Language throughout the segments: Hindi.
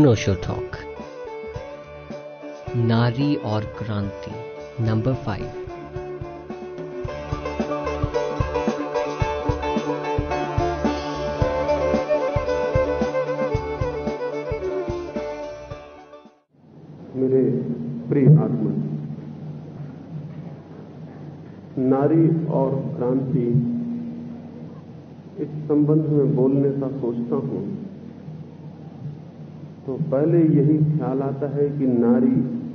अनोशो टॉक नारी और क्रांति नंबर फाइव मेरे प्रिय आत्मा, नारी और क्रांति, इस संबंध में बोलने का सोचता हूँ। तो पहले यही ख्याल आता है कि नारी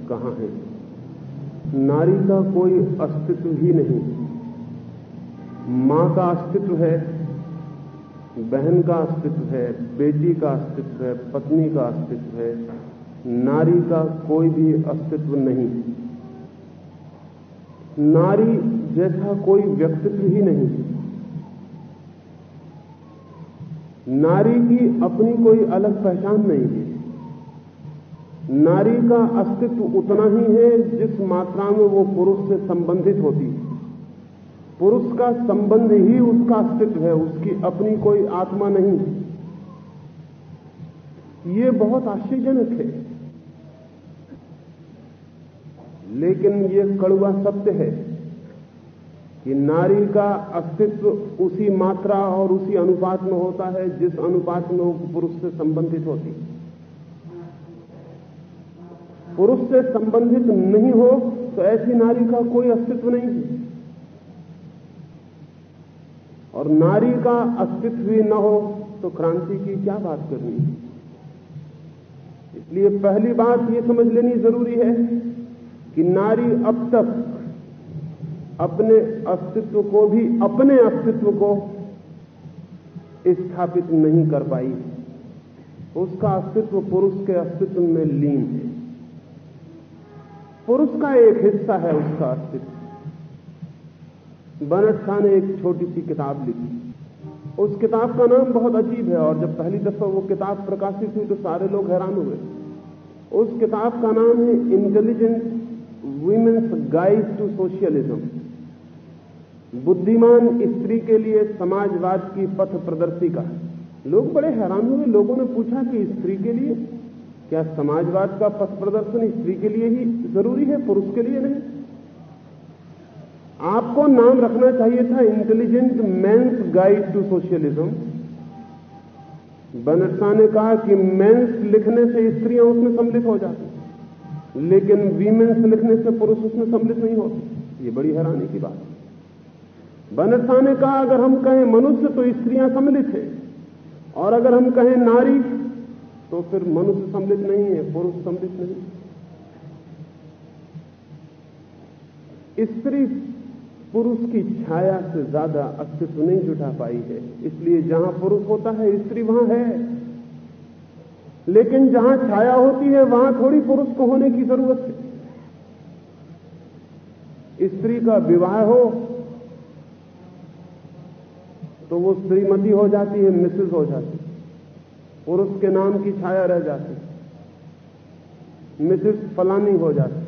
कहाँ है। नारी का कोई अस्तित्व ही नहीं। माँ का अस्तित्व है, बहन का अस्तित्व है, बेटी का अस्तित्व है, पत्नी का अस्तित्व है। नारी का कोई भी अस्तित्व नहीं। नारी जैसा कोई व्यक्तित्व ही नहीं। नारी की अपनी कोई अलग पहचान नहीं है। नारी का अस्तित्व उतना ही है जिस मात्रा में वो पुरुष से संबंधित होती है। पुरुष का संबंध ही उसका अस्तित्व है, उसकी अपनी कोई आत्मा नहीं। ये बहुत आश्चर्यजनक है। लेकिन ये कड़वा सत्य है कि नारी का अस्तित्व उसी मात्रा और उसी अनुपात में होता है जिस अनुपात में वो पुरुष से संबंधित होती पुरुष से संबंधित नहीं हो तो ऐसी नारी का कोई अस्तित्व नहीं है। और नारी का अस्तित्व भी न हो तो क्रांति की क्या बात करनी है? इसलिए पहली बात यह समझ लेनी ज़रूरी है कि नारी अब तक अपने अस्तित्व को भी अपने अस्तित्व को स्थापित नहीं कर पाई। उसका अस्तित्व पुरुष के अस्तित्व में लीन है। पुरुष का एक हिस्सा है उसका अस्तित्व। बनट शाह ने एक छोटी सी किताब लिखी। उस किताब का नाम बहुत अजीब है और जब पहली दफ़ा वो किताब प्रकाशित हुई तो सारे लोग हैरान हुए उस किताब का नाम है intelligent women's guide to socialism बुद्धिमान स्त्री के लिए समाजवाद की पथ प्रदर्शिका। लोग बड़े हैरान हुए। लोगों ने पूछा कि स्त्री के लिए क्या समाजवाद का पथ प्रदर्शन स्त्री के लिए ही ज़रूरी है, पुरुष के लिए नहीं? आपको नाम रखना चाहिए था intelligent man's guide to socialism बनरसा ने कहा कि मैंस लिखने से स्त्रियाँ उसमें सम्मिलित हो जाती लेकिन वीमेंस लिखने से पुरुष उसमें सम्मिलित नहीं होते। ये बड़ी हैरानी की बात है। बनरसा ने कहा, अगर हम कहें मनुष्य तो स्त्रियाँ सम्मिलित हैं, और अगर हम कहें नारी तो फिर मनुष्य सम्मिलित नहीं है, पुरुष सम्मिलित नहीं। स्त्री पुरुष की छाया से ज़्यादा अस्तित्व नहीं जुटा पाई है। इसलिए जहाँ पुरुष होता है, स्त्री वहाँ है। लेकिन जहाँ छाया होती है, वहाँ थोड़ी पुरुष को होने की ज़रूरत है। स्त्री का विवाह हो तो वो श्रीमती हो जाती है मिसेज हो जाती पुरुष के नाम की छाया रह जाती। मिसेज फलानी हो जाती।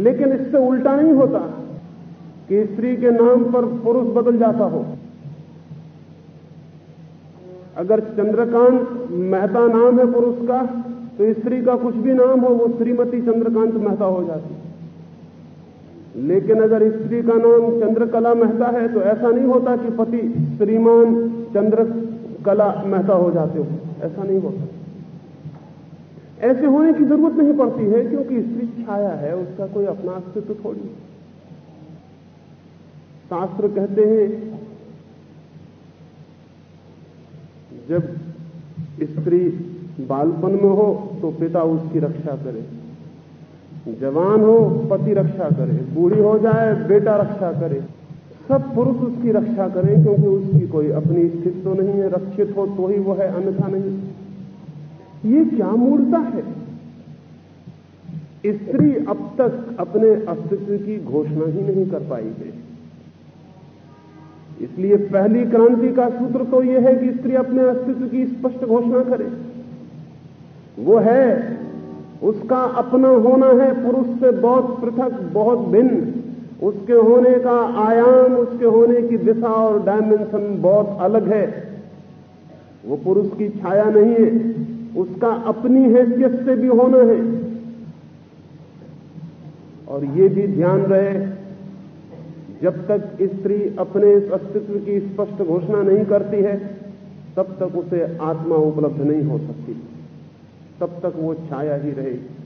लेकिन इससे उल्टा नहीं होता कि स्त्री के नाम पर पुरुष बदल जाता हो। अगर चंद्रकांत मेहता नाम है पुरुष का तो स्त्री का कुछ भी नाम हो, वो श्रीमती चंद्रकांत मेहता हो जाती। लेकिन अगर स्त्री का नाम चंद्रकला मेहता है तो ऐसा नहीं होता कि पति श्रीमान चंद्रकला मेहता हो जाते हो। ऐसा नहीं होता। ऐसे होने की ज़रूरत नहीं पड़ती है, क्योंकि स्त्री छाया है, उसका कोई अपना अस्तित्व थोड़ी शास्त्र कहते हैं, जब स्त्री बालपन में हो तो पिता उसकी रक्षा करे। जवान हो, पति रक्षा करे। बूढ़ी हो जाए, बेटा रक्षा करे। सब पुरुष उसकी रक्षा करें, क्योंकि उसकी कोई अपनी स्थिति तो नहीं है, रक्षित हो तो ही वो है, अन्यथा नहीं। ये क्या मूर्ता है? स्त्री अब तक अपने अस्तित्व की घोषणा ही नहीं कर पाई है। इसलिए पहली क्रांति का सूत्र तो यह है कि स्त्री अपने अस्तित्व की स्पष्ट घोषणा करे। वो है, उसका अपना होना है पुरुष से बहुत पृथक, बहुत भिन्न। उसके होने का आयाम, उसके होने की दिशा और डायमेंशन बहुत अलग है। वो पुरुष की छाया नहीं है, उसका अपनी हैसियत से भी होना है। और ये भी ध्यान रहे, जब तक स्त्री अपने इस अस्तित्व की स्पष्ट घोषणा नहीं करती है, तब तक उसे आत्मा उपलब्ध नहीं हो सकती। तब तक वो छाया ही रहेगी।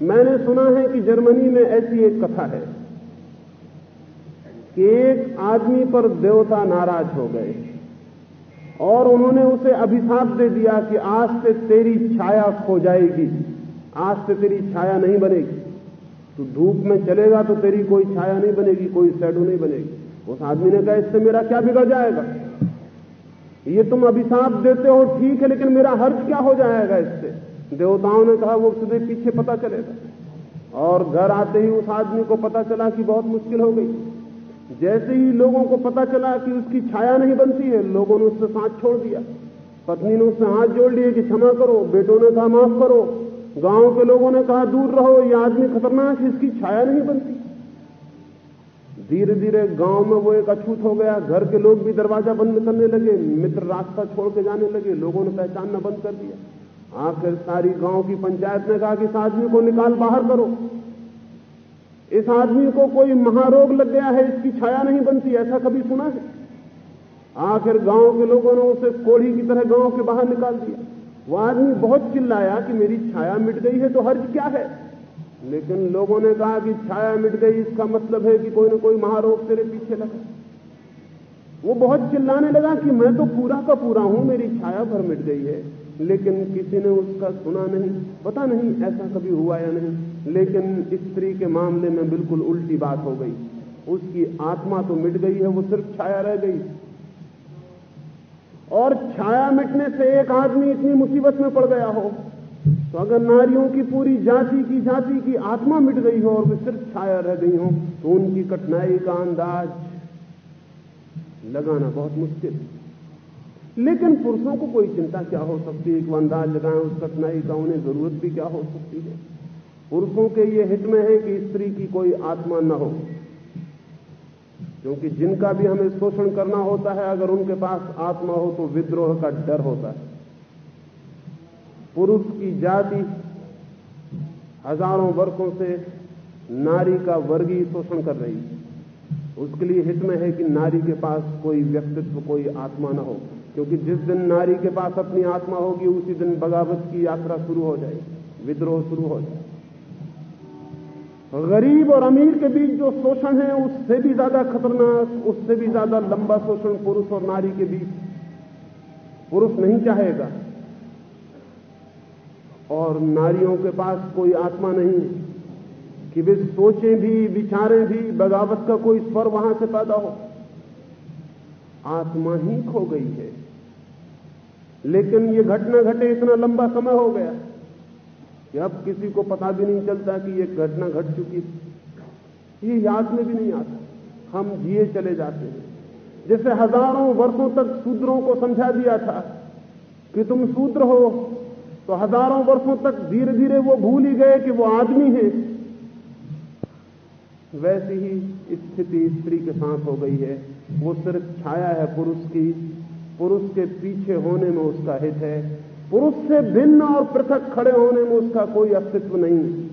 मैंने सुना है कि जर्मनी में ऐसी एक कथा है कि एक आदमी पर देवता नाराज़ हो गए और उन्होंने उसे अभिशाप दे दिया कि आज से तेरी छाया खो जाएगी, आज से तेरी छाया नहीं बनेगी। तू धूप में चलेगा तो तेरी कोई छाया नहीं बनेगी, कोई शैडो नहीं बनेगी। उस आदमी ने कहा, इससे मेरा क्या बिगड़ जाएगा? ये तुम अभिशाप देते हो, ठीक है, लेकिन मेरा हर्ज क्या हो जाएगा इससे? देवताओं ने कहा, वो तुझे पीछे पता चलेगा। और घर आते ही उस आदमी को पता चला कि बहुत मुश्किल हो गई। जैसे ही लोगों को पता चला कि उसकी छाया नहीं बनती है, लोगों ने उससे साथ छोड़ दिया। पत्नी ने उससे हाथ जोड़ लिए कि क्षमा करो, बेटों ने कहा, माफ़ करो। गाँव के लोगों ने कहा, दूर रहो, ये आदमी खतरनाक है, इसकी छाया नहीं बनती। धीरे धीरे गाँव में वो एक अछूत हो गया। घर के लोग भी दरवाज़ा बंद करने लगे, मित्र रास्ता छोड़ के जाने लगे, लोगों ने पहचानना बंद कर दिया। आखिर सारी गाँव की पंचायत ने कहा कि इस आदमी को निकाल बाहर करो। इस आदमी को कोई महारोग लग गया है, इसकी छाया नहीं बनती, ऐसा कभी सुना है? आखिर गाँव के लोगों ने उसे कोढ़ी की तरह गाँव के बाहर निकाल दिया। वो आदमी बहुत चिल्लाया कि मेरी छाया मिट गई है तो हर्ज क्या है? लेकिन लोगों ने कहा कि छाया मिट गई, इसका मतलब है कि कोई ना कोई महारोग तेरे पीछे लगा। वो बहुत चिल्लाने लगा कि मैं तो पूरा का पूरा हूँ, मेरी छाया भर मिट गई है। लेकिन किसी ने उसका सुना नहीं, पता नहीं ऐसा कभी हुआ या नहीं, लेकिन स्त्री के मामले में बिल्कुल उल्टी बात हो गई। उसकी आत्मा तो मिट गई है, वो सिर्फ़ छाया रह गई। और छाया मिटने से एक आदमी इतनी मुसीबत में पड़ गया हो तो अगर नारियों की पूरी जाति की जाति की आत्मा मिट गई हो और वे सिर्फ़ छाया रह गई हो तो उनकी कठिनाई का अंदाज लगाना बहुत मुश्किल। लेकिन पुरुषों को कोई चिंता क्या हो सकती है? कि अंदाज लगाएँ, उस कठिनाई का उन्हें ज़रूरत भी क्या हो सकती है? पुरुषों के ये हित में है कि स्त्री की कोई आत्मा न हो। क्योंकि जिनका भी हमें शोषण करना होता है, अगर उनके पास आत्मा हो तो विद्रोह का डर होता है। पुरुष की जाति हज़ारों वर्षों से नारी का वर्गीय शोषण कर रही है। उसके लिए हित में है कि नारी के पास कोई व्यक्तित्व, कोई आत्मा न हो। क्योंकि जिस दिन नारी के पास अपनी आत्मा होगी, उसी दिन बगावत की यात्रा शुरू हो जाएगी, विद्रोह शुरू हो जाए गरीब और अमीर के बीच जो शोषण है, उससे भी ज़्यादा खतरनाक, उससे भी ज़्यादा लंबा शोषण पुरुष और नारी के बीच। पुरुष नहीं चाहेगा। और नारियों के पास कोई आत्मा नहीं कि वे सोचें भी, विचारें भी, बगावत का कोई स्वर वहाँ से पैदा हो। आत्मा ही खो गई है। लेकिन ये घटना घटे इतना लंबा समय हो गया कि अब किसी को पता भी नहीं चलता कि ये घटना घट चुकी ये याद में भी नहीं आता। हम जिए चले जाते हैं। जैसे हज़ारों वर्षों तक शूद्रों को समझा दिया था कि तुम शूद्र हो तो हज़ारों वर्षों तक धीरे धीरे वो भूल ही गए कि वो आदमी है। वैसी ही स्थिति स्त्री के साथ हो गई है। वो सिर्फ़ छाया है, पुरुष की पुरुष के पीछे होने में उसका हित है। पुरुष से भिन्न और पृथक खड़े होने में उसका कोई अस्तित्व नहीं।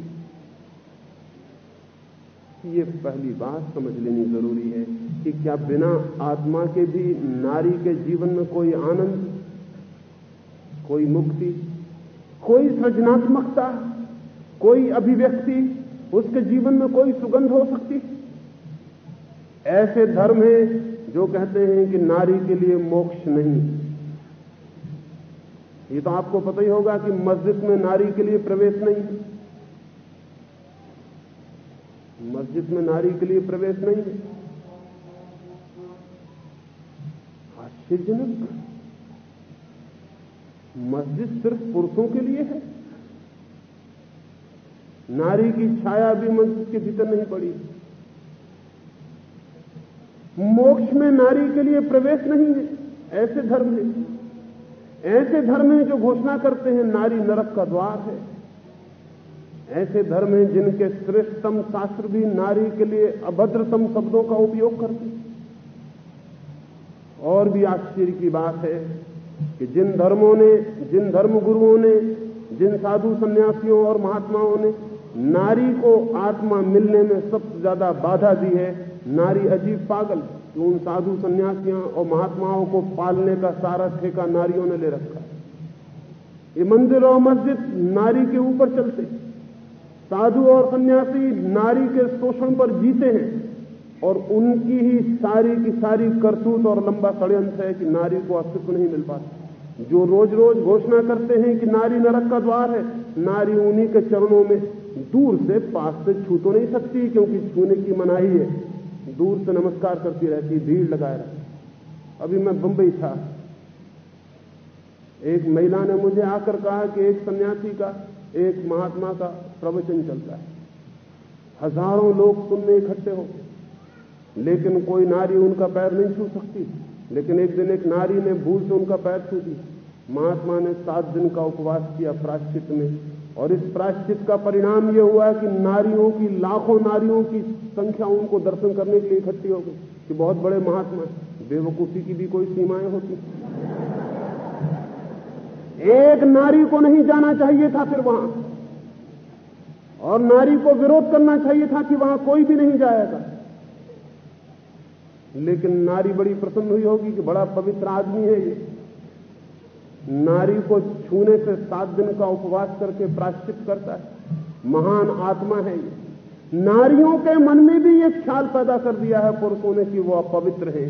ये पहली बात समझ लेनी ज़रूरी है कि क्या बिना आत्मा के भी नारी के जीवन में कोई आनंद, कोई मुक्ति, कोई सृजनात्मकता, कोई अभिव्यक्ति, उसके जीवन में कोई सुगंध हो सकती? ऐसे धर्म हैं जो कहते हैं कि नारी के लिए मोक्ष नहीं। ये तो आपको पता ही होगा कि मस्जिद में नारी के लिए प्रवेश नहीं। मस्जिद में नारी के लिए प्रवेश नहीं। आश्चर्यजनक। मस्जिद सिर्फ़ पुरुषों के लिए है। नारी की छाया भी मस्जिद के भीतर नहीं पड़ी। मोक्ष में नारी के लिए प्रवेश नहीं है। ऐसे धर्म है। ऐसे धर्म हैं जो घोषणा करते हैं, नारी नरक का द्वार है। ऐसे धर्म हैं जिनके श्रेष्ठतम शास्त्र भी नारी के लिए अभद्रतम शब्दों का उपयोग करते हैं। और भी आश्चर्य की बात है कि जिन धर्मों ने, जिन धर्म गुरुओं ने, जिन साधु सन्यासियों और महात्माओं ने नारी को आत्मा मिलने में सबसे ज़्यादा बाधा दी है नारी अजीब पागल कि उन साधु सन्यासियों और महात्माओं को पालने का सारा ठेका नारियों ने ले रखा। ये मंदिर और मस्जिद नारी के ऊपर चलते साधु और सन्यासी नारी के शोषण पर जीते हैं और उनकी ही सारी की सारी करतूत और लंबा षड्यंत्र है कि नारी को अस्तित्व नहीं मिल पाता। जो रोज रोज घोषणा करते हैं कि नारी नरक का द्वार है, नारी उन्हीं के चरणों में दूर से पास से छू तो नहीं सकती, क्योंकि छूने की मनाही है। दूर से नमस्कार करती रहती, भीड़ लगाए रहती। अभी मैं बंबई था। एक महिला ने मुझे आकर कहा कि एक सन्यासी का, एक महात्मा का प्रवचन चलता है। हज़ारों लोग सुनने इकट्ठे हो। लेकिन कोई नारी उनका पैर नहीं छू सकती। लेकिन एक दिन एक नारी ने भूल से उनका पैर छू दी महात्मा ने सात दिन का उपवास किया प्राश्चित में। और इस प्राश्चित का परिणाम यह हुआ कि नारियों की, लाखों नारियों की संख्या उनको दर्शन करने के लिए इकट्ठी हो गई कि बहुत बड़े महात्मा बेवकूफ़ी की भी कोई सीमाएँ होती। एक नारी को नहीं जाना चाहिए था फिर वहाँ। और नारी को विरोध करना चाहिए था कि वहाँ कोई भी नहीं जाएगा। लेकिन नारी बड़ी प्रसन्न हुई होगी कि बड़ा पवित्र आदमी है ये। नारी को छूने से सात दिन का उपवास करके प्राश्चित करता है। महान आत्मा है ये। नारियों के मन में भी ये ख्याल पैदा कर दिया है पुरुषों ने कि वो अपवित्र है।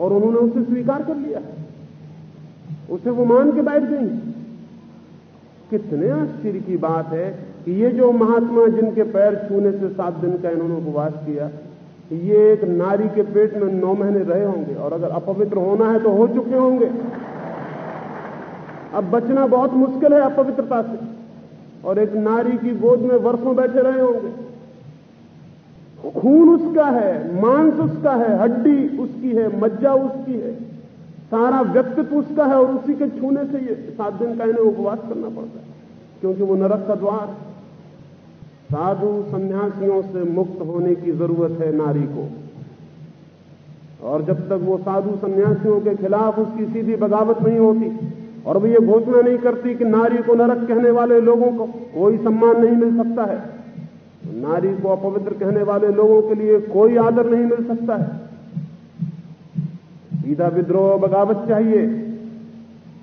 और उन्होंने उसे स्वीकार कर लिया उसे वो मान के बैठ गई। कितने आश्चर्य की बात है कि ये जो महात्मा जिनके पैर छूने से सात दिन का इन्होंने उपवास किया, ये एक नारी के पेट में नौ महीने रहे होंगे। और अगर अपवित्र होना है तो हो चुके होंगे। अब बचना बहुत मुश्किल है अपवित्रता से। और एक नारी की गोद में वर्षों बैठे रहे होंगे। खून उसका है, मांस उसका है, हड्डी उसकी है, मज्जा उसकी है। सारा व्यक्तित्व उसका है और उसी के छूने से ये सात दिन का इन्हें उपवास करना पड़ता है, क्योंकि वो नरक का द्वार साधु सन्यासियों से मुक्त होने की ज़रूरत है नारी को। और जब तक वो साधु सन्यासियों के खिलाफ उसकी सीधी बगावत नहीं होती और वो ये घोषणा नहीं करती कि नारी को नरक कहने वाले लोगों को कोई सम्मान नहीं मिल सकता है। नारी को अपवित्र कहने वाले लोगों के लिए कोई आदर नहीं मिल सकता है। सीधा विद्रोह बगावत चाहिए।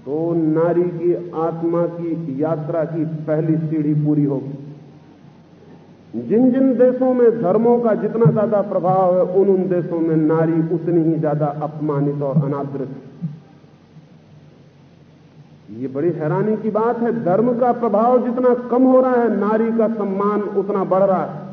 तो नारी की आत्मा की यात्रा की पहली सीढ़ी पूरी होगी। जिन जिन देशों में धर्मों का जितना ज़्यादा प्रभाव है, उन उन देशों में नारी उतनी ही ज़्यादा अपमानित और अनादृत ये बड़ी हैरानी की बात है, धर्म का प्रभाव जितना कम हो रहा है, नारी का सम्मान उतना बढ़ रहा है।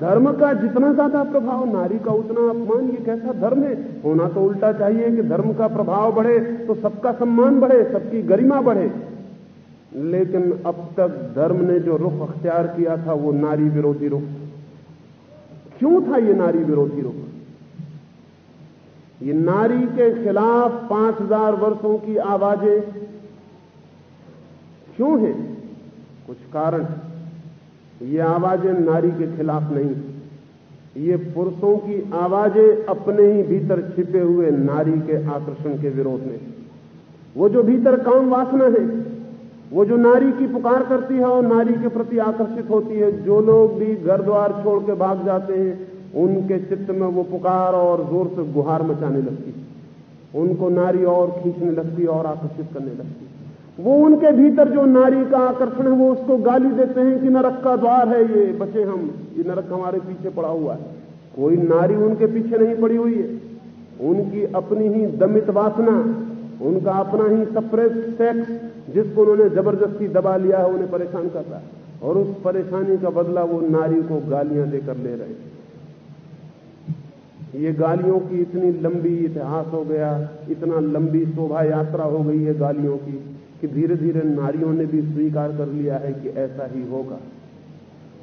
धर्म का जितना ज़्यादा प्रभाव, नारी का उतना अपमान, ये कैसा धर्म है? होना तो उल्टा चाहिए कि धर्म का प्रभाव बढ़े तो सबका सम्मान बढ़े, सबकी गरिमा बढ़े। लेकिन अब तक धर्म ने जो रुख अख्तियार किया था, वो नारी विरोधी रुख। क्यों था ये नारी विरोधी रुख? ये नारी के खिलाफ पाँच हज़ार वर्षों की आवाज़ें क्यों हैं? कुछ कारण ये आवाज़ें नारी के खिलाफ नहीं ये पुरुषों की आवाज़ें अपने ही भीतर छिपे हुए नारी के आकर्षण के विरोध में वो जो भीतर काम वासना है, वो जो नारी की पुकार करती है और नारी के प्रति आकर्षित होती है, जो लोग भी घर द्वार छोड़ के भाग जाते हैं उनके चित्त में वो पुकार और ज़ोर से गुहार मचाने लगती। उनको नारी और खींचने लगती और आकर्षित करने लगती। वो उनके भीतर जो नारी का आकर्षण है, वो उसको गाली देते हैं कि नरक का द्वार है ये, बचे हम, ये नरक हमारे पीछे पड़ा हुआ है। कोई नारी उनके पीछे नहीं पड़ी हुई है। उनकी अपनी ही दमित वासना, उनका अपना ही सप्रेस सेक्स जिसको उन्होंने ज़बरदस्ती दबा लिया है, उन्हें परेशान कर रहा है। और उस परेशानी का बदला वो नारी को गालियाँ देकर ले रहे हैं। ये गालियों की इतनी लंबी इतिहास हो गया, इतना लंबी शोभा यात्रा हो गई है गालियों की, कि धीरे धीरे नारियों ने भी स्वीकार कर लिया है कि ऐसा ही होगा।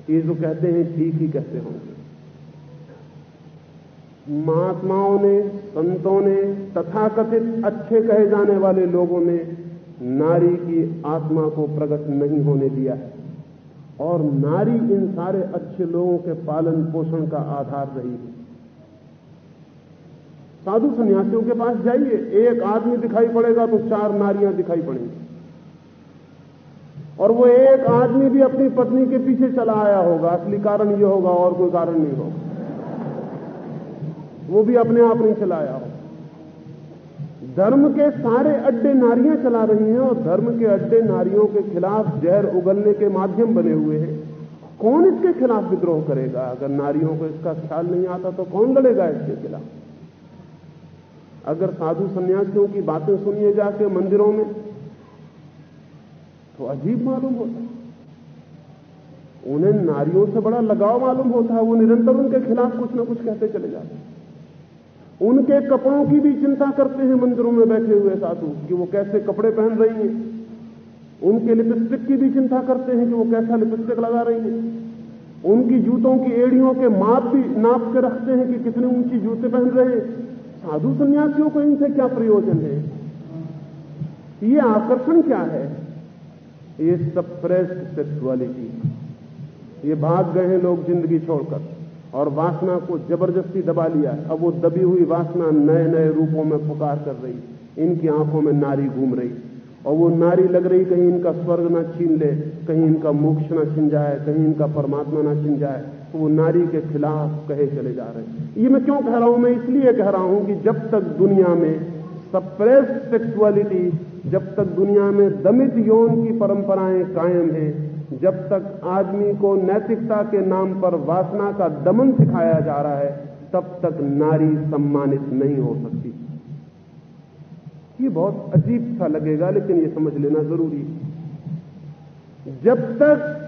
ये जो कहते हैं, ठीक ही कहते होंगे। महात्माओं ने, संतों ने, तथाकथित अच्छे कहे जाने वाले लोगों ने नारी की आत्मा को प्रकट नहीं होने दिया है। और नारी इन सारे अच्छे लोगों के पालन पोषण का आधार रही है। साधु सन्यासियों के पास जाइए। एक आदमी दिखाई पड़ेगा तो चार नारियाँ दिखाई पड़ेंगी। और वो एक आदमी भी अपनी पत्नी के पीछे चला आया होगा। असली कारण ये होगा, और कोई कारण नहीं होगा। वो भी अपने आप नहीं चलाया होगा। धर्म के सारे अड्डे नारियाँ चला रही हैं, और धर्म के अड्डे नारियों के खिलाफ जहर उगलने के माध्यम बने हुए हैं। कौन इसके खिलाफ विद्रोह करेगा? अगर नारियों को इसका ख्याल नहीं आता तो कौन लड़ेगा इसके खिलाफ? अगर साधु सन्यासियों की बातें सुनिए जाके मंदिरों में तो अजीब मालूम होता है। उन्हें नारियों से बड़ा लगाव मालूम होता है, वो निरंतर उनके खिलाफ कुछ ना कुछ कहते चले जाते हैं। उनके कपड़ों की भी चिंता करते हैं मंदिरों में बैठे हुए साधु, कि वो कैसे कपड़े पहन रही हैं। उनके लिपस्टिक की भी चिंता करते हैं कि वो कैसा लिपस्टिक लगा रही है। उनकी जूतों की एड़ियों के माप भी नाप के रखते हैं कि कितने ऊँची जूते पहन रहे हैं। साधु सन्यासियों को इनसे क्या प्रयोजन है? ये आकर्षण क्या है? ये सप्रेस्ड सेक्सुअलिटी ये भाग गए हैं लोग ज़िंदगी छोड़कर। और वासना को ज़बरदस्ती दबा लिया अब वो दबी हुई वासना नए नए रूपों में पुकार कर रही इनकी आँखों में नारी घूम रही और वो नारी लग रही कहीं इनका स्वर्ग ना छीन ले, कहीं इनका मोक्ष ना छिन जाए, कहीं इनका परमात्मा ना छिन जाए। तो वो नारी के खिलाफ कहे चले जा रहे हैं। ये मैं क्यों कह रहा हूँ? मैं इसलिए कह रहा हूँ कि जब तक दुनिया में सप्रेस सेक्सुअलिटी जब तक दुनिया में दमित यौन की परंपराएँ कायम हैं, जब तक आदमी को नैतिकता के नाम पर वासना का दमन सिखाया जा रहा है, तब तक नारी सम्मानित नहीं हो सकती। ये बहुत अजीब सा लगेगा, लेकिन ये समझ लेना ज़रूरी है। जब तक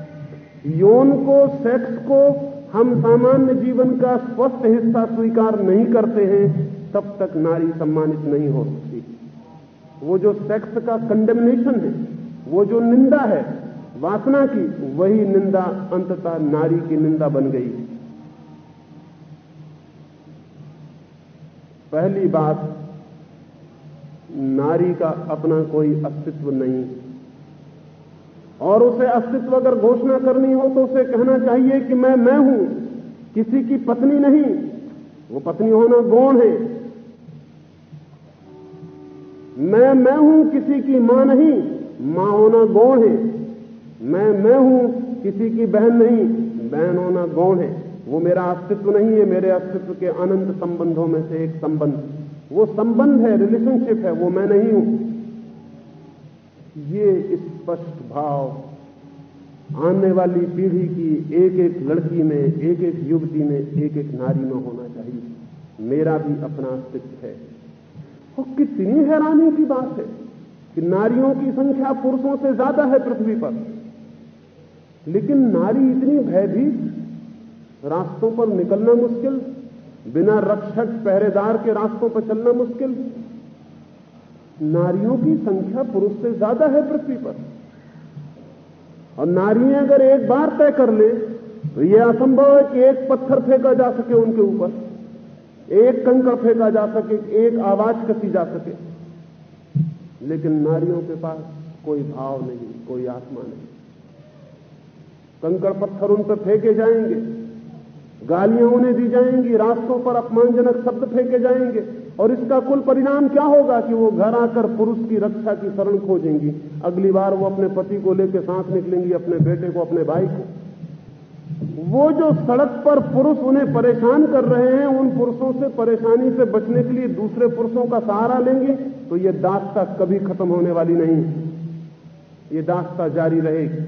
यौन को सेक्स को हम सामान्य जीवन का स्वस्थ हिस्सा स्वीकार नहीं करते हैं, तब तक नारी सम्मानित नहीं हो सकती। वो जो सेक्स का कंडेमनेशन है, वो जो निंदा है, वासना की, वही निंदा अंततः नारी की निंदा बन गई है। पहली बात, नारी का अपना कोई अस्तित्व नहीं। और उसे अस्तित्व अगर घोषणा करनी हो तो उसे कहना चाहिए कि मैं मैं हूँ। किसी की पत्नी नहीं। वो पत्नी होना गौण है। मैं मैं हूँ, किसी की माँ नहीं। माँ होना गौण है। मैं मैं हूँ, किसी की बहन नहीं। बहन होना गौण है। वो मेरा अस्तित्व नहीं है। मेरे अस्तित्व के अनंत संबंधों में से एक संबंध। वो संबंध है रिलेशनशिप है। वो मैं नहीं हूँ। ये स्पष्ट भाव आने वाली पीढ़ी की एक एक लड़की में एक एक युवती में एक एक नारी में होना चाहिए। मेरा भी अपना अस्तित्व है। और कितनी हैरानी की बात है कि नारियों की संख्या पुरुषों से ज़्यादा है पृथ्वी पर। लेकिन नारी इतनी भयभीत, रास्तों पर निकलना मुश्किल, बिना रक्षक पहरेदार के रास्तों पर चलना मुश्किल। नारियों की संख्या पुरुष से ज़्यादा है पृथ्वी पर। और नारियाँ अगर एक बार तय कर ले तो यह असंभव है कि एक पत्थर फेंका जा सके उनके ऊपर, एक कंकड़ फेंका जा सके, एक आवाज़ कसी जा सके। लेकिन नारियों के पास कोई भाव नहीं, कोई आत्मा नहीं। कंकड़ पत्थर उन पर फेंके जाएँगे, गालियाँ उन्हें दी जाएँगी, रास्तों पर अपमानजनक शब्द फेंके जाएँगे। और इसका कुल परिणाम क्या होगा कि वो घर आकर पुरुष की रक्षा की शरण खोजेंगी? अगली बार वो अपने पति को लेकर साथ निकलेंगी, अपने बेटे को, अपने भाई को। वो जो सड़क पर पुरुष उन्हें परेशान कर रहे हैं, उन पुरुषों से परेशानी से बचने के लिए दूसरे पुरुषों का सहारा लेंगे तो ये दास्ता कभी खत्म होने वाली नहीं। ये दास्ता जारी रहेगी।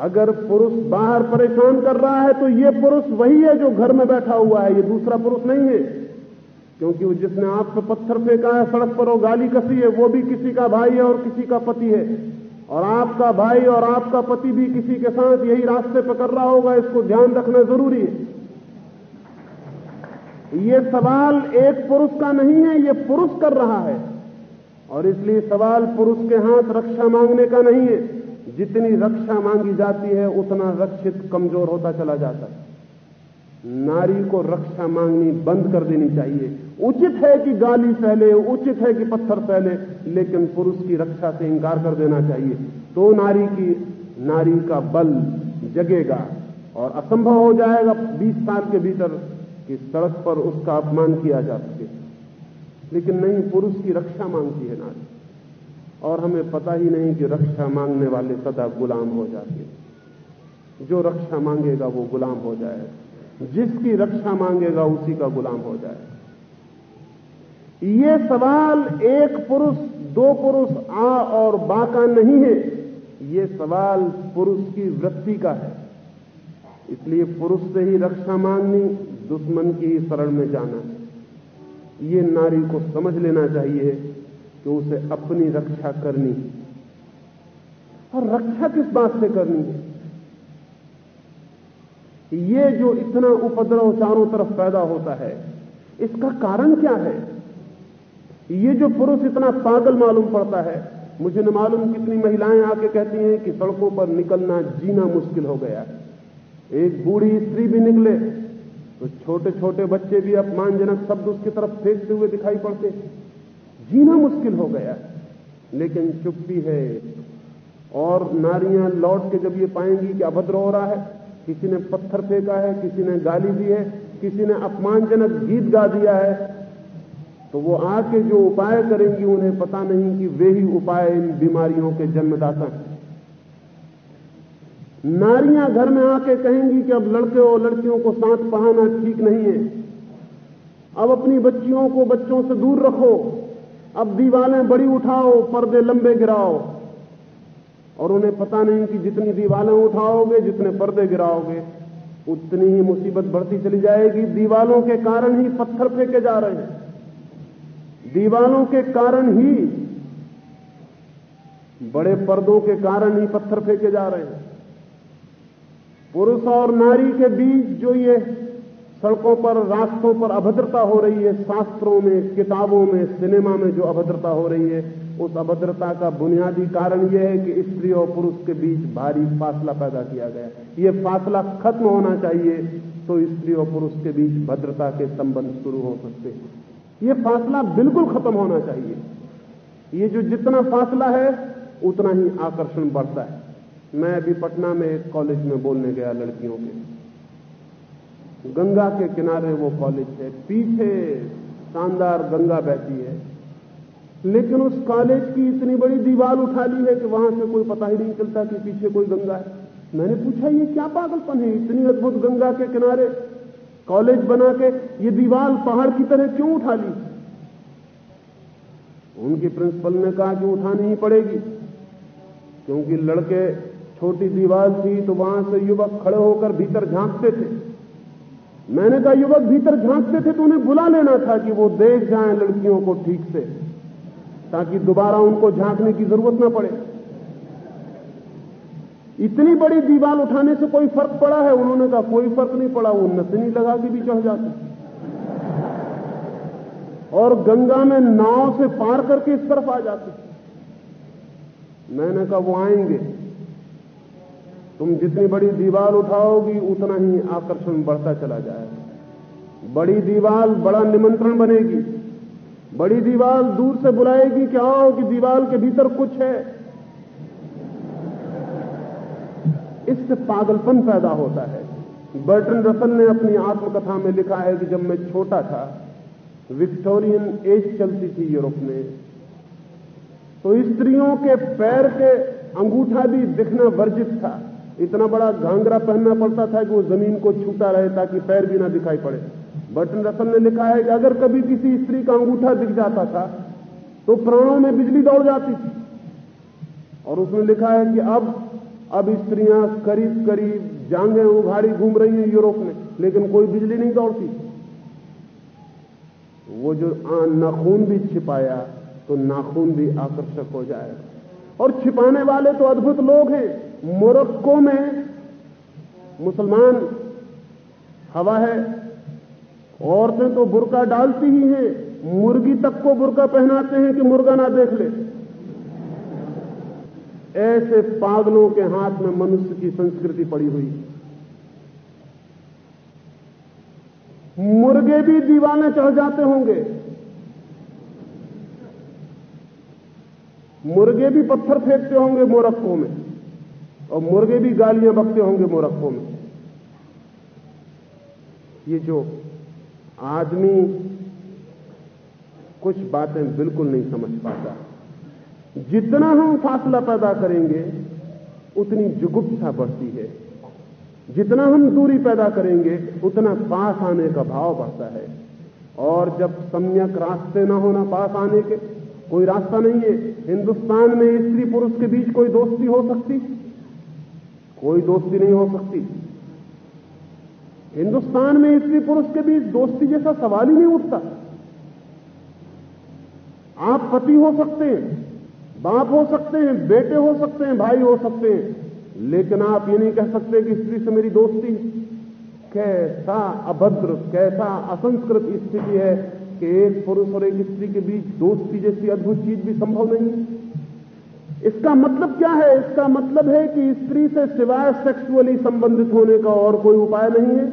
अगर पुरुष बाहर परेशान कर रहा है तो ये पुरुष वही है जो घर में बैठा हुआ है, ये दूसरा पुरुष नहीं है। क्योंकि जिसने आप पे पत्थर फेंका है, सड़क पर वो गाली कसी है, वो भी किसी का भाई है और किसी का पति है। और आपका भाई और आपका पति भी किसी के साथ यही रास्ते पर कर रहा होगा, इसको ध्यान रखना ज़रूरी है। ये सवाल एक पुरुष का नहीं है, ये पुरुष कर रहा है। और इसलिए सवाल पुरुष के हाथ रक्षा मांगने का नहीं है। जितनी रक्षा मांगी जाती है, उतना रक्षित कमज़ोर होता चला जाता है। नारी को रक्षा मांगनी बंद कर देनी चाहिए। उचित है कि गाली फैले, उचित है कि पत्थर फैले, लेकिन पुरुष की रक्षा से इंकार कर देना चाहिए। तो नारी की, नारी का बल जगेगा और असंभव हो जाएगा 20 साल के भीतर कि सड़क पर उसका अपमान किया जा सके। लेकिन नहीं, पुरुष की रक्षा मांगती है नारी। और हमें पता ही नहीं कि रक्षा मांगने वाले सदा गुलाम हो जाते हैं। जो रक्षा मांगेगा वो गुलाम हो जाए। जिसकी रक्षा मांगेगा उसी का गुलाम हो जाए। ये सवाल एक पुरुष, दो पुरुष, आ और बा का नहीं है। ये सवाल पुरुष की वृत्ति का है। इसलिए पुरुष से ही रक्षा मांगनी, दुश्मन की ही शरण में जाना। ये नारी को समझ लेना चाहिए कि उसे अपनी रक्षा करनी और रक्षा किस बात से करनी है? ये जो इतना उपद्रव चारों तरफ़ पैदा होता है, इसका कारण क्या है? ये जो पुरुष इतना पागल मालूम पड़ता है, मुझे न मालूम कितनी महिलाएँ आके कहती हैं कि सड़कों पर निकलना, जीना मुश्किल हो गया। एक बूढ़ी स्त्री भी निकले तो छोटे छोटे बच्चे भी अपमानजनक शब्द उसकी तरफ़ फेंकते हुए दिखाई पड़ते। जीना मुश्किल हो गया, लेकिन चुप्पी है। और नारियाँ लौट के जब ये पाएँगी कि अभद्र हो रहा है, किसी ने पत्थर फेंका है, किसी ने गाली दी है, किसी ने अपमानजनक गीत गा दिया है तो वो आके जो उपाय करेंगी उन्हें पता नहीं कि वे ही उपाय इन बीमारियों के जन्मदाता हैं। नारियाँ घर में आके कहेंगी कि अब लड़के और लड़कियों को साथ पहाना ठीक नहीं है। अब अपनी बच्चियों को बच्चों से दूर रखो। अब दीवालें बड़ी उठाओ, पर्दे लंबे गिराओ। और उन्हें पता नहीं कि जितनी दीवालें उठाओगे, जितने पर्दे गिराओगे, उतनी ही मुसीबत बढ़ती चली जाएगी। दीवालों के कारण ही पत्थर फेंके जा रहे हैं। दीवालों के कारण ही, बड़े पर्दों के कारण ही पत्थर फेंके जा रहे हैं। पुरुष और नारी के बीच जो ये सड़कों पर, रास्तों पर अभद्रता हो रही है, शास्त्रों में, किताबों में, सिनेमा में जो अभद्रता हो रही है, उस अभद्रता का बुनियादी कारण यह है कि स्त्री और पुरुष के बीच भारी फासला पैदा किया गया ये फासला खत्म होना चाहिए तो स्त्री और पुरुष के बीच भद्रता के संबंध शुरू हो सकते हैं। ये फासला बिल्कुल खत्म होना चाहिए। ये जो जितना फासला है, उतना ही आकर्षण बढ़ता है। मैं अभी पटना में एक कॉलेज में बोलने गया लड़कियों के। गंगा के किनारे वो कॉलेज है। पीछे शानदार गंगा बहती है। लेकिन उस कॉलेज की इतनी बड़ी दीवार उठा ली है कि वहाँ से कोई पता ही नहीं चलता कि पीछे कोई गंगा है। मैंने पूछा, ये क्या पागलपन है? इतनी अद्भुत गंगा के किनारे कॉलेज बना के ये दीवार पहाड़ की तरह क्यों उठा ली? उनकी प्रिंसिपल ने कहा कि उठानी ही पड़ेगी। क्योंकि लड़के छोटी दीवार थी तो वहाँ से युवक खड़े होकर भीतर झांकते थे। मैंने कहा, युवक भीतर झांकते थे तो उन्हें बुला लेना था कि वो देख जाएँ लड़कियों को ठीक से, ताकि दोबारा उनको झांकने की ज़रूरत ना पड़े। इतनी बड़ी दीवार उठाने से कोई फ़र्क पड़ा है? उन्होंने कहा, कोई फ़र्क नहीं पड़ा, वो नसनी लगा के भी चढ़ जाते और गंगा में नाव से पार करके इस तरफ़ आ जाते मैंने कहा, वो आएँगे। तुम जितनी बड़ी दीवार उठाओगी, उतना ही आकर्षण बढ़ता चला जाएगा। बड़ी दीवार बड़ा निमंत्रण बनेगी। बड़ी दीवार दूर से बुलाएगी कि आओ, कि दीवार के भीतर कुछ है। इससे पागलपन पैदा होता है। बर्टन रसल ने अपनी आत्मकथा में लिखा है कि जब मैं छोटा था, विक्टोरियन एज चलती थी यूरोप में। तो स्त्रियों के पैर के अंगूठा भी दिखना वर्जित था। इतना बड़ा घांगरा पहनना पड़ता था कि वो ज़मीन को छूता रहे ताकि पैर भी ना दिखाई पड़े। बर्टन रसल ने लिखा है कि अगर कभी किसी स्त्री का अंगूठा दिख जाता था तो प्राणों में बिजली दौड़ जाती थी। और उसने लिखा है कि अब अब स्त्रियाँ करीब करीब जांघें उघाड़ी घूम रही हैं यूरोप में, लेकिन कोई बिजली नहीं दौड़ती। वो जो नाखून भी छिपाया तो नाखून भी आकर्षक हो जाएगा। और छिपाने वाले तो अद्भुत लोग हैं। मोरक्को में मुसलमान हवा है, औरतें तो बुरका डालती ही हैं। मुर्गी तक को बुरका पहनाते हैं कि मुर्गा ना देख ले। ऐसे पागलों के हाथ में मनुष्य की संस्कृति पड़ी हुई। मुर्गे भी दीवाने चढ़ जाते होंगे। मुर्गे भी पत्थर फेंकते होंगे मोरक्को में, और मुर्गे भी गालियाँ बकते होंगे मोरक्को में। ये जो आदमी कुछ बातें बिल्कुल नहीं समझ पाता। जितना हम फासला पैदा करेंगे, उतनी जुगुप्सा बढ़ती है। जितना हम दूरी पैदा करेंगे, उतना पास आने का भाव बढ़ता है। और जब सम्यक रास्ते ना होना पास आने के, कोई रास्ता नहीं है। हिंदुस्तान में स्त्री पुरुष के बीच कोई दोस्ती हो सकती? कोई दोस्ती नहीं हो सकती। हिंदुस्तान में स्त्री पुरुष के बीच दोस्ती जैसा सवाल ही नहीं उठता। आप पति हो सकते हैं। बाप हो सकते हैं, बेटे हो सकते हैं, भाई हो सकते हैं, लेकिन आप ये नहीं कह सकते कि स्त्री से मेरी दोस्ती। कैसा अभद्र, कैसा असंस्कृत स्थिति है कि एक पुरुष और एक स्त्री के बीच दोस्ती जैसी अद्भुत चीज़ भी संभव नहीं इसका मतलब क्या है? इसका मतलब है कि स्त्री से सिवाय सेक्सुअली संबंधित होने का और कोई उपाय नहीं है।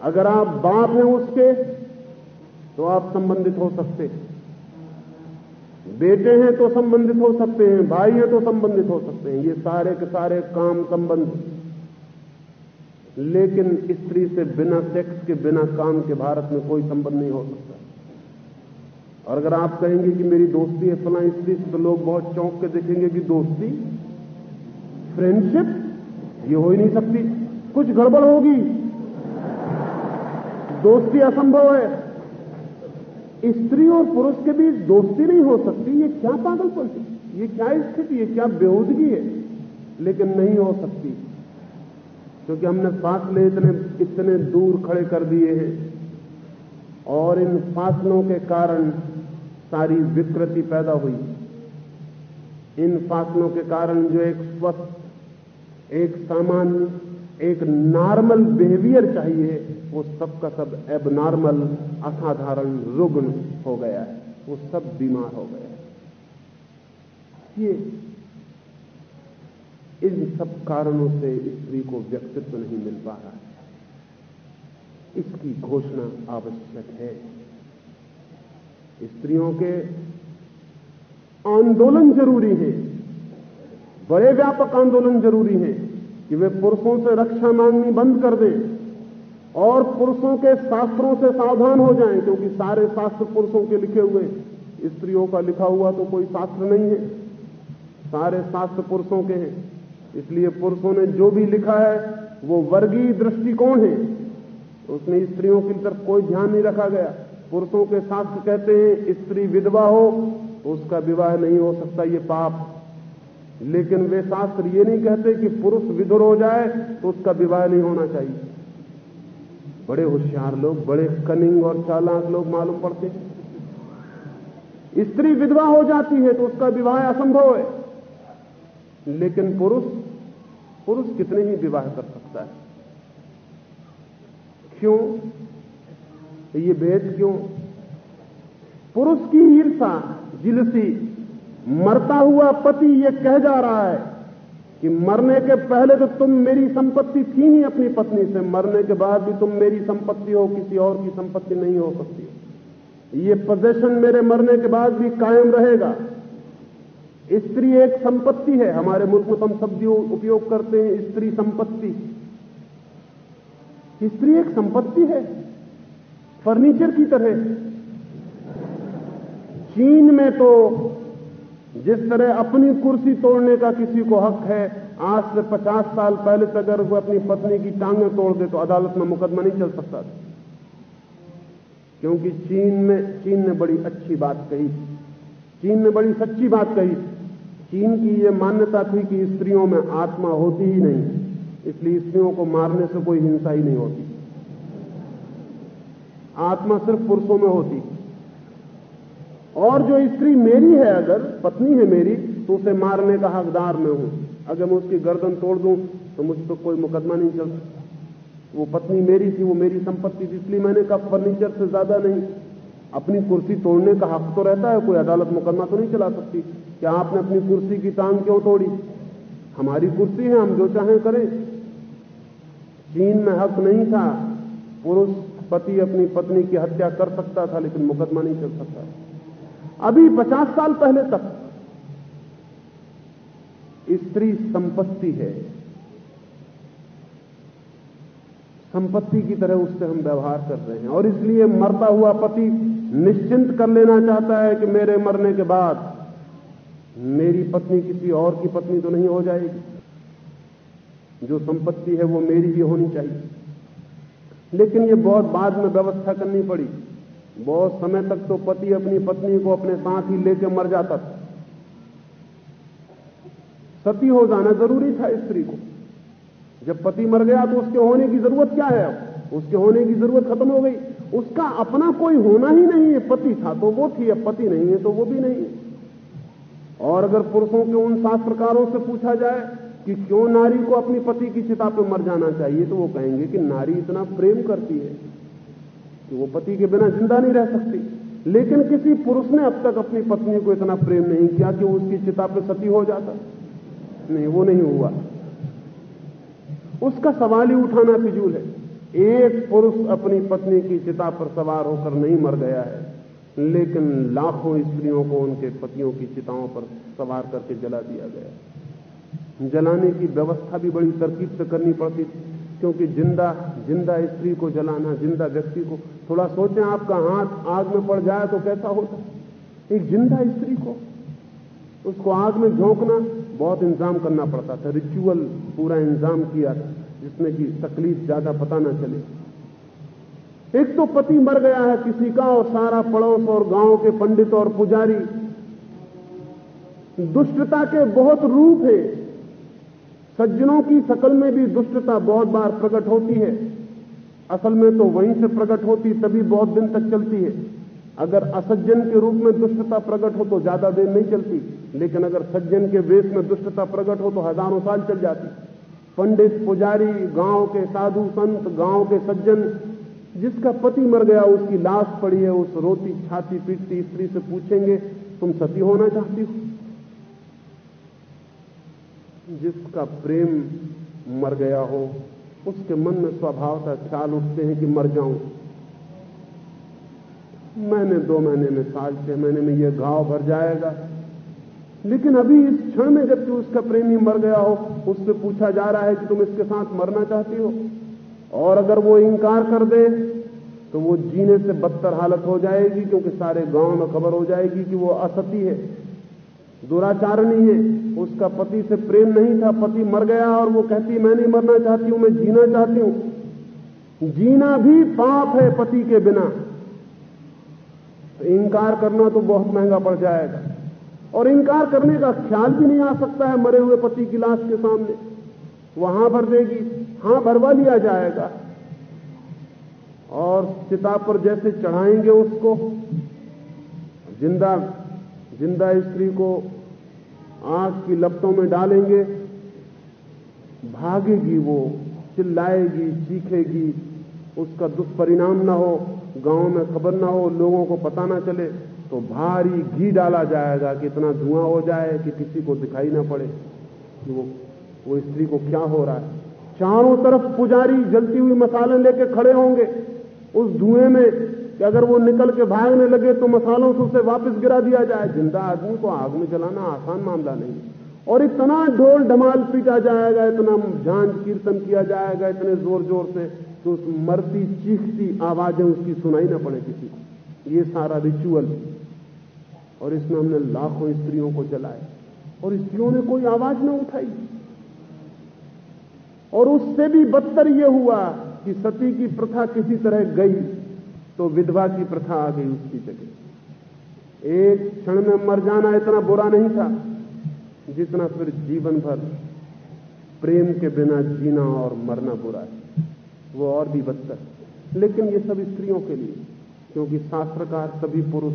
अगर आप बाप हैं उसके तो आप संबंधित हो सकते हैं। बेटे हैं तो संबंधित हो सकते हैं, भाई हैं तो संबंधित हो सकते हैं। ये सारे के सारे काम संबंध लेकिन स्त्री से बिना सेक्स के, बिना काम के भारत में कोई संबंध नहीं हो सकता। और अगर आप कहेंगे कि मेरी दोस्ती है फला स्त्री से तो लोग बहुत चौंक के देखेंगे कि दोस्ती फ्रेंडशिप ये हो ही नहीं सकती। कुछ गड़बड़ होगी। दोस्ती असंभव है। स्त्री और पुरुष के बीच दोस्ती नहीं हो सकती, ये क्या पागलपन है? ये क्या स्थिति है? क्या बेहूदगी है? लेकिन नहीं हो सकती, क्योंकि हमने फासले इतने इतने दूर खड़े कर दिए हैं। और इन फासलों के कारण सारी विकृति पैदा हुई। इन फासलों के कारण जो एक स्वस्थ, एक सामान्य, एक नॉर्मल बिहेवियर चाहिए वो सब का सब एबनॉर्मल असाधारण, रुग्ण हो गया है। वो सब बीमार हो गया है। ये, इन सब कारणों से स्त्री को व्यक्तित्व नहीं मिल पा रहा है। इसकी घोषणा आवश्यक है। स्त्रियों के आंदोलन ज़रूरी है। बड़े व्यापक आंदोलन ज़रूरी है कि वे पुरुषों से रक्षा मांगनी बंद कर दें। और पुरुषों के शास्त्रों से सावधान हो जाएँ, क्योंकि सारे शास्त्र पुरुषों के लिखे हुए स्त्रियों का लिखा हुआ तो कोई शास्त्र नहीं है। सारे शास्त्र पुरुषों के हैं। इसलिए पुरुषों ने जो भी लिखा है, वो वर्गीय दृष्टिकोण है। उसमें स्त्रियों की तरफ़ कोई ध्यान नहीं रखा गया। पुरुषों के शास्त्र कहते हैं, स्त्री विधवा हो तो उसका विवाह नहीं हो सकता, ये पाप। लेकिन वे शास्त्र ये नहीं कहते कि पुरुष विधुर हो जाए तो उसका विवाह नहीं होना चाहिए। बड़े होशियार लोग, बड़े कनिंग और चालाक लोग मालूम पड़ते हैं। स्त्री विधवा हो जाती है तो उसका विवाह असंभव है। लेकिन पुरुष पुरुष कितने ही विवाह कर सकता है? क्यों? ये भेद क्यों? पुरुष की ईर्षा, जिलसी, मरता हुआ पति ये कह जा रहा है कि मरने के पहले तो तुम मेरी संपत्ति थी ही अपनी पत्नी से। मरने के बाद भी तुम मेरी संपत्ति हो, किसी और की संपत्ति नहीं हो सकती। ये पोजेशन मेरे मरने के बाद भी कायम रहेगा। स्त्री एक संपत्ति है। हमारे मुल्क में हम शब्द उपयोग करते हैं स्त्री संपत्ति। स्त्री एक संपत्ति है। फर्नीचर की तरह। चीन में तो जिस तरह अपनी कुर्सी तोड़ने का किसी को हक है, आज से 50 साल पहले तक अगर वो अपनी पत्नी की टांगें तोड़ दे तो अदालत में मुकदमा नहीं चल सकता था। क्योंकि चीन में, चीन ने बड़ी अच्छी बात कही। चीन ने बड़ी सच्ची बात कही। चीन की यह मान्यता थी कि स्त्रियों में आत्मा होती ही नहीं, इसलिए स्त्रियों को मारने से कोई हिंसा ही नहीं होती। आत्मा सिर्फ़ पुरुषों में होती। और जो स्त्री मेरी है अगर, पत्नी है मेरी तो उसे मारने का हकदार मैं हूँ। अगर मैं उसकी गर्दन तोड़ दूँ तो मुझ पर कोई मुकदमा नहीं चल सकता वो पत्नी मेरी थी, वो मेरी संपत्ति थी, इसलिए मैंने कहा, फर्नीचर से ज़्यादा नहीं। अपनी कुर्सी तोड़ने का हक तो रहता है, कोई अदालत मुकदमा तो नहीं चला सकती। क्या आपने अपनी कुर्सी की टांग क्यों तोड़ी? हमारी कुर्सी है, हम जो चाहें करें। चीन में हक नहीं था। पुरुष पति अपनी पत्नी की हत्या कर सकता था, लेकिन मुकदमा नहीं चल सकता। अभी पचास साल पहले तक स्त्री संपत्ति है। संपत्ति की तरह उससे हम व्यवहार कर रहे हैं और इसलिए मरता हुआ पति निश्चिंत कर लेना चाहता है कि मेरे मरने के बाद मेरी पत्नी किसी और की पत्नी तो नहीं हो जाएगी। जो संपत्ति है वो मेरी भी होनी चाहिए। लेकिन ये बहुत बाद में व्यवस्था करनी पड़ी। बहुत समय तक तो पति अपनी पत्नी को अपने साथ ही लेके मर जाता था। सती हो जाना ज़रूरी था स्त्री को। जब पति मर गया तो उसके होने की ज़रूरत क्या है उसके होने की ज़रूरत खत्म हो गई। उसका अपना कोई होना ही नहीं है। पति था तो वो थी, अब पति नहीं है तो वो भी नहीं और अगर पुरुषों के उन शास्त्रकारों से पूछा जाए कि क्यों नारी को अपनी पति की चिता पर मर जाना चाहिए तो वो कहेंगे कि नारी इतना प्रेम करती है। कि वो पति के बिना ज़िंदा नहीं रह सकती। लेकिन किसी पुरुष ने अब तक अपनी पत्नी को इतना प्रेम नहीं किया कि उसकी चिता पर सती हो जाता। नहीं, वो नहीं हुआ। उसका सवाल ही उठाना फिजूल है। एक पुरुष अपनी पत्नी की चिता पर सवार होकर नहीं मर गया है। लेकिन लाखों स्त्रियों को उनके पतियों की चिताओं पर सवार करके जला दिया गया। जलाने की व्यवस्था भी बड़ी तरकीब से करनी पड़ती थी, क्योंकि ज़िंदा ज़िंदा स्त्री को जलाना, ज़िंदा व्यक्ति को। थोड़ा सोचें आपका हाथ आग में पड़ जाए तो कैसा होता? एक ज़िंदा स्त्री को, उसको आग में झोंकना बहुत इंतज़ाम करना पड़ता था। रिचुअल पूरा इंतज़ाम किया था, जिसमें कि तकलीफ़ ज़्यादा पता ना चले। एक तो पति मर गया है किसी का और सारा पड़ोस और गाँव के पंडित और पुजारी। दुष्टता के बहुत रूप है। सज्जनों की शकल में भी दुष्टता बहुत बार प्रकट होती है। असल में तो वहीं से प्रकट होती, तभी बहुत दिन तक चलती है। अगर असज्जन के रूप में दुष्टता प्रकट हो तो ज़्यादा देर नहीं चलती, लेकिन अगर सज्जन के वेश में दुष्टता प्रकट हो तो हज़ारों साल चल जाती। पंडित, पुजारी, गाँव के साधु संत, गाँव के सज्जन, जिसका पति मर गया, उसकी लाश पड़ी है, उस रोती, छाती पीटती, स्त्री से पूछेंगे, तुम सती होना चाहती हो? जिसका प्रेम मर गया हो उसके मन में स्वभाव का ख्याल उठते हैं कि मर जाऊँ। महीने दो महीने में, साल छह महीने में यह घाव भर जाएगा। लेकिन अभी इस क्षण में जबकि उसका प्रेमी मर गया हो, उससे पूछा जा रहा है कि तुम इसके साथ मरना चाहती हो? और अगर वो इंकार कर दे तो वो जीने से बदतर हालत हो जाएगी, क्योंकि सारे गाँव में खबर हो जाएगी कि वो असती है। दुराचारणी है। उसका पति से प्रेम नहीं था, पति मर गया और वो कहती, मैं नहीं मरना चाहती हूँ, मैं जीना चाहती हूँ। जीना भी पाप है पति के बिना। तो इंकार करना तो बहुत महँगा पड़ जाएगा। और इंकार करने का ख्याल भी नहीं आ सकता है मरे हुए पति की लाश के सामने। वहाँ भर देगी, हाँ भरवा लिया जाएगा। और चिता पर जैसे चढ़ाएँगे उसको, ज़िंदा ज़िंदा स्त्री को आँख की लपटों में डालेंगे, भागेगी वो, चिल्लाएगी, चीखेगी, उसका दुष्परिणाम ना हो, गाँव में खबर ना हो, लोगों को पता ना चले तो भारी घी डाला जाएगा कि इतना धुआँ हो जाए कि किसी को दिखाई ना पड़े कि वो वो स्त्री को क्या हो रहा है। चारों तरफ़ पुजारी जलती हुई मसाले लेके खड़े होंगे। उस धुएँ में कि अगर वो निकल के भागने लगे तो मसालों से उसे वापस गिरा दिया जाए। ज़िंदा आदमी को आग में जलाना आसान मामला नहीं। और इतना ढोल ढमाल पीटा जाएगा, इतना झांझ कीर्तन किया जाएगा, इतने ज़ोर ज़ोर से कि उस मरती, चीखती आवाज़ें उसकी सुनाई ना पड़े किसी को। ये सारा रिचुअल और इसमें हमने लाखों स्त्रियों को जलाए और स्त्रियों ने कोई आवाज़ न उठाई। और उससे भी बदतर यह हुआ कि सती की प्रथा किसी तरह गई। तो विधवा की प्रथा आ गई उसकी जगह। एक क्षण में मर जाना इतना बुरा नहीं था जितना फिर जीवन भर प्रेम के बिना जीना और मरना बुरा है। वो और भी बदतर लेकिन ये सब स्त्रियों के लिए, क्योंकि शास्त्रकार सभी पुरुष,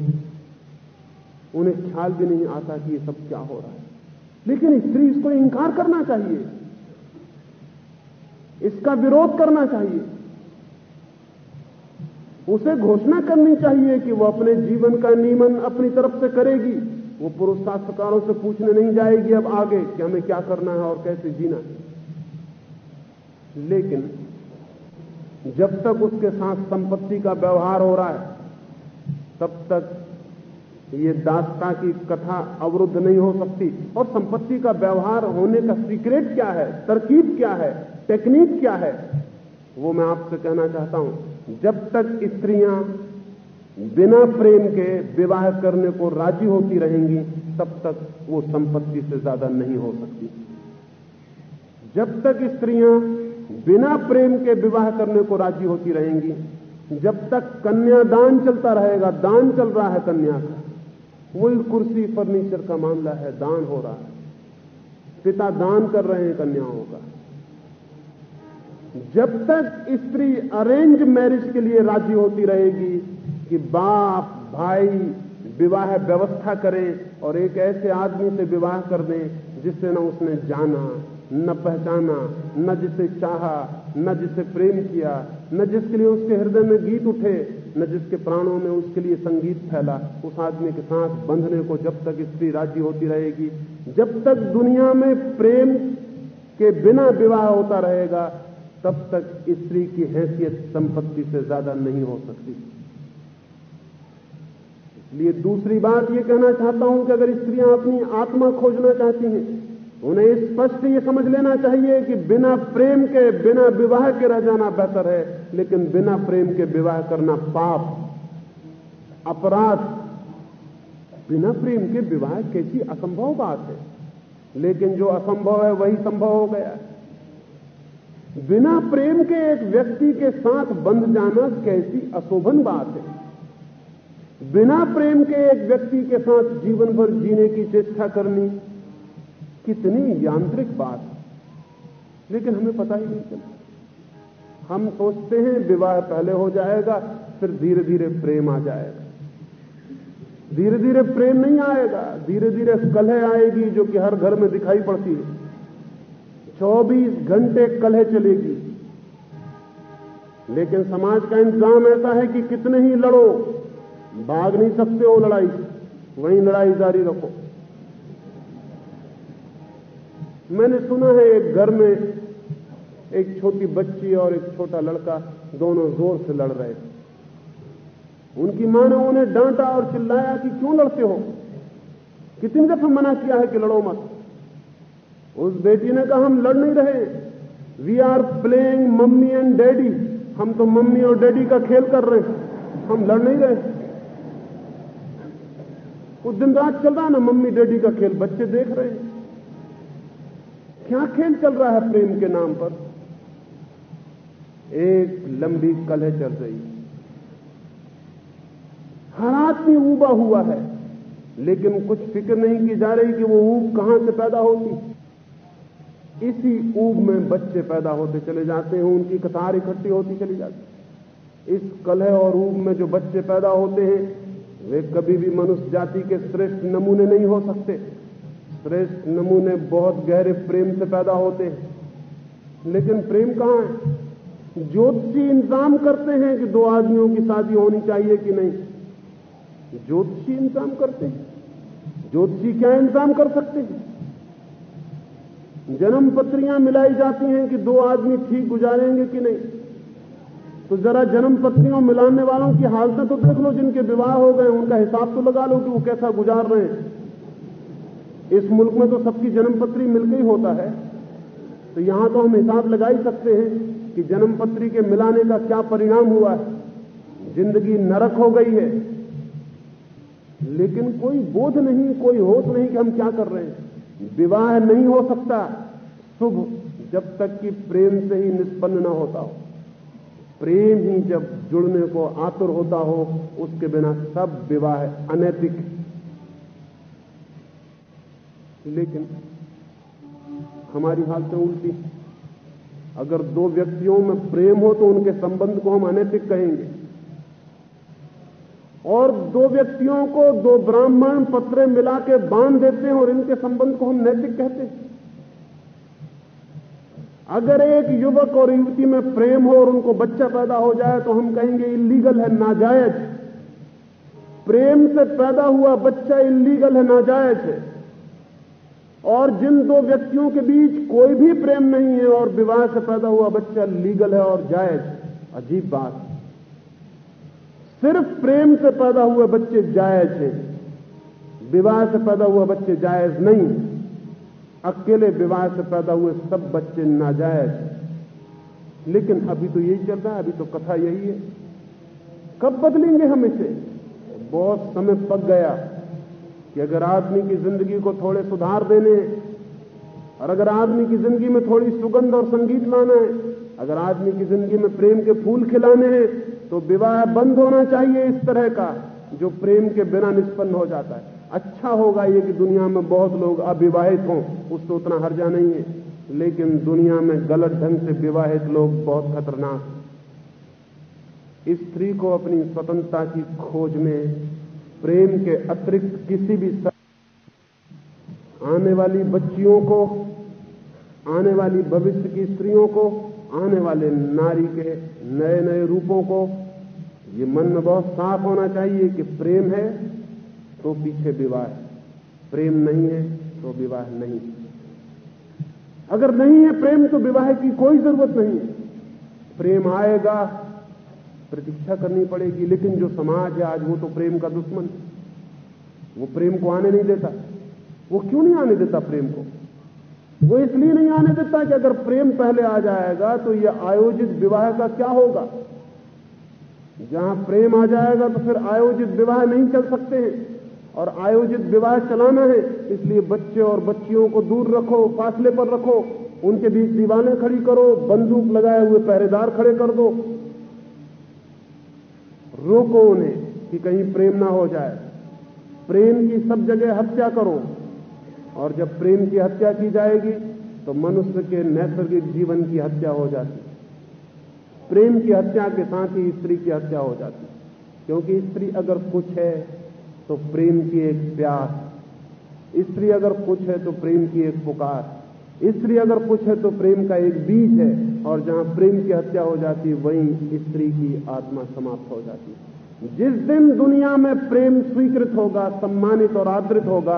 उन्हें ख्याल भी नहीं आता कि ये सब क्या हो रहा है। लेकिन स्त्री इसको इंकार करना चाहिए। इसका विरोध करना चाहिए। उसे घोषणा करनी चाहिए कि वो अपने जीवन का नियमन अपनी तरफ़ से करेगी। वो पुरुष शास्त्रकारों से पूछने नहीं जाएगी अब आगे कि हमें क्या करना है और कैसे जीना है। लेकिन जब तक उसके साथ संपत्ति का व्यवहार हो रहा है, तब तक ये दास्ता की कथा अवरुद्ध नहीं हो सकती। और संपत्ति का व्यवहार होने का सीक्रेट क्या है? तरकीब क्या है? टेक्निक क्या है? वो मैं आपसे कहना चाहता हूँ जब तक स्त्रियाँ बिना प्रेम के विवाह करने को राज़ी होती रहेंगी, तब तक वो संपत्ति से ज़्यादा नहीं हो सकती। जब तक स्त्रियाँ बिना प्रेम के विवाह करने को राज़ी होती रहेंगी, जब तक कन्यादान चलता रहेगा, दान चल रहा है कन्या का। वही कुर्सी, फर्नीचर का मामला है, दान हो रहा है। पिता दान कर रहे हैं कन्याओं का। जब तक स्त्री अरेंज मैरिज के लिए राज़ी होती रहेगी कि बाप, भाई विवाह व्यवस्था करें और एक ऐसे आदमी से विवाह कर दें जिससे न उसने जाना, न पहचाना, न जिसे चाहा, न जिसे प्रेम किया, न जिसके लिए उसके हृदय में गीत उठे, न जिसके प्राणों में उसके लिए संगीत फैला। उस आदमी के साथ बंधने को जब तक स्त्री राज़ी होती रहेगी, जब तक दुनिया में प्रेम के बिना विवाह होता रहेगा तब तक स्त्री की हैसियत संपत्ति से ज़्यादा नहीं हो सकती। इसलिए दूसरी बात यह कहना चाहता हूँ कि अगर स्त्रियाँ अपनी आत्मा खोजना चाहती हैं उन्हें स्पष्ट ये समझ लेना चाहिए कि बिना प्रेम के, बिना विवाह के रह जाना बेहतर है, लेकिन बिना प्रेम के विवाह करना पाप, अपराध, बिना प्रेम के विवाह कैसी असंभव बात है? लेकिन जो असंभव है, वही संभव हो गया। बिना प्रेम के एक व्यक्ति के साथ बंध जाना कैसी अशोभन बात है। बिना प्रेम के एक व्यक्ति के साथ जीवन भर जीने की चेष्टा करनी कितनी यांत्रिक बात है। लेकिन हमें पता ही नहीं चलता। हम सोचते हैं विवाह पहले हो जाएगा, फिर धीरे धीरे प्रेम आ जाएगा। धीरे धीरे प्रेम नहीं आएगा धीरे धीरे कलह आएगी जो कि हर घर में दिखाई पड़ती है। 24 घंटे कलह चलेगी। लेकिन समाज का इंतज़ाम ऐसा है कि कितने ही लड़ो, भाग नहीं सकते हो लड़ाई। वहीं लड़ाई जारी रखो। मैंने सुना है एक घर में एक छोटी बच्ची और एक छोटा लड़का दोनों ज़ोर से लड़ रहे थे उनकी माँ ने उन्हें डांटा और चिल्लाया कि क्यों लड़ते हो? कितनी दफ़ा मना किया है कि लड़ो मत? उस बेटी ने कहा, हम लड़ नहीं रहे। We are playing mummy and daddy हम तो मम्मी और डैडी का खेल कर रहे हैं। हम लड़ नहीं रहे। उस दिन रात चल रहा है ना मम्मी डैडी का खेल। बच्चे देख रहे हैं। क्या खेल चल रहा है प्रेम के नाम पर? एक लंबी कलह चल रही। हर आदमी ऊबा हुआ है, लेकिन कुछ फ़िक्र नहीं की जा रही कि वो ऊब कहाँ से पैदा होती। इसी ऊब में बच्चे पैदा होते चले जाते हैं, उनकी कतार इकट्ठी होती चली जाती इस कलह और ऊब में जो बच्चे पैदा होते हैं, वे कभी भी मनुष्य जाति के श्रेष्ठ नमूने नहीं हो सकते। श्रेष्ठ नमूने बहुत गहरे प्रेम से पैदा होते हैं। लेकिन प्रेम कहाँ है? ज्योतिषी इंतज़ाम करते हैं कि दो आदमियों की शादी होनी चाहिए कि नहीं। ज्योतिषी इंतज़ाम करते हैं। ज्योतिषी क्या इंतज़ाम कर सकते हैं? जन्म पत्रियाँ मिलाई जाती हैं कि दो आदमी ठीक गुजारेंगे कि नहीं। तो जरा जन्म पत्रियों मिलाने वालों की हालतें तो देख लो, जिनके विवाह हो गए, उनका हिसाब तो लगा लो कि वो कैसा गुजार रहे हैं। इस मुल्क में तो सबकी जन्म पत्री मिलकर ही होता है। तो यहाँ तो हम हिसाब लगा ही सकते हैं कि जन्म पत्री के मिलाने का क्या परिणाम हुआ है। ज़िंदगी नरक हो गई है। लेकिन कोई बोध नहीं, कोई होश नहीं कि हम क्या कर रहे हैं। विवाह नहीं हो सकता। शुभ जब तक कि प्रेम से ही निष्पन्न न होता हो। प्रेम ही जब जुड़ने को आतुर होता हो, उसके बिना सब विवाह अनैतिक लेकिन हमारी हालत उल्टी अगर दो व्यक्तियों में प्रेम हो तो उनके संबंध को हम अनैतिक कहेंगे। और दो व्यक्तियों को दो ब्राह्मण पत्रे मिला के बाँध देते हैं और इनके संबंध को हम नैतिक कहते हैं। अगर एक युवक और युवती में प्रेम हो और उनको बच्चा पैदा हो जाए तो हम कहेंगे इलीगल है, नाजायज। प्रेम से पैदा हुआ बच्चा इलीगल है, नाजायज है। और जिन दो व्यक्तियों के बीच कोई भी प्रेम नहीं है और विवाह से पैदा हुआ बच्चा लीगल है और जायज़, अजीब बात। सिर्फ़ प्रेम से पैदा हुए बच्चे जायज़ हैं। विवाह से पैदा हुए बच्चे जायज़ नहीं। अकेले विवाह से पैदा हुए सब बच्चे नाजायज लेकिन अभी तो यही चल रहा है, अभी तो कथा यही है। कब बदलेंगे हम इसे? बहुत समय पक गया कि अगर आदमी की ज़िंदगी को थोड़े सुधार देने और अगर आदमी की ज़िंदगी में थोड़ी सुगंध और संगीत लाना है, अगर आदमी की ज़िंदगी में प्रेम के फूल खिलाने हैं तो विवाह बंद होना चाहिए इस तरह का, जो प्रेम के बिना निष्पन्न हो जाता है। अच्छा होगा ये कि दुनिया में बहुत लोग अविवाहित हों, उससे उतना हर्जा नहीं है। लेकिन दुनिया में गलत ढंग से विवाहित लोग बहुत खतरनाक स्त्री को अपनी स्वतंत्रता की खोज में प्रेम के अतिरिक्त किसी भी आने वाली बच्चियों को, आने वाली भविष्य की स्त्रियों को आने वाले नारी के नए नए रूपों को, ये मन में बहुत साफ़ होना चाहिए कि प्रेम है तो पीछे विवाह प्रेम नहीं है तो विवाह नहीं अगर नहीं है प्रेम तो विवाह की कोई ज़रूरत नहीं है। प्रेम आएगा, प्रतीक्षा करनी पड़ेगी, लेकिन जो समाज है आज, वो तो प्रेम का दुश्मन वो प्रेम को आने नहीं देता। वो क्यों नहीं आने देता प्रेम को? वो इसलिए नहीं आने देता कि अगर प्रेम पहले आ जाएगा तो यह आयोजित विवाह का क्या होगा? जहाँ प्रेम आ जाएगा तो फिर आयोजित विवाह नहीं चल सकते हैं। और आयोजित विवाह चलाना है, इसलिए बच्चे और बच्चियों को दूर रखो, फासले पर रखो, उनके बीच दीवाने खड़ी करो, बंदूक लगाए हुए पहरेदार खड़े कर दो। रोको उन्हें कि कहीं प्रेम ना हो जाए। प्रेम की सब जगह हत्या करो। और जब प्रेम की हत्या की जाएगी तो मनुष्य के नैसर्गिक जीवन की हत्या हो जाती प्रेम की हत्या के साथ ही स्त्री की हत्या हो जाती क्योंकि स्त्री अगर कुछ है तो प्रेम की एक प्यास। स्त्री अगर कुछ है तो प्रेम की एक पुकार। स्त्री अगर कुछ है तो प्रेम का एक बीज है। और जहाँ प्रेम की हत्या हो जाती वहीं स्त्री की आत्मा समाप्त हो जाती जिस दिन दुनिया में प्रेम स्वीकृत होगा, सम्मानित और आदृत होगा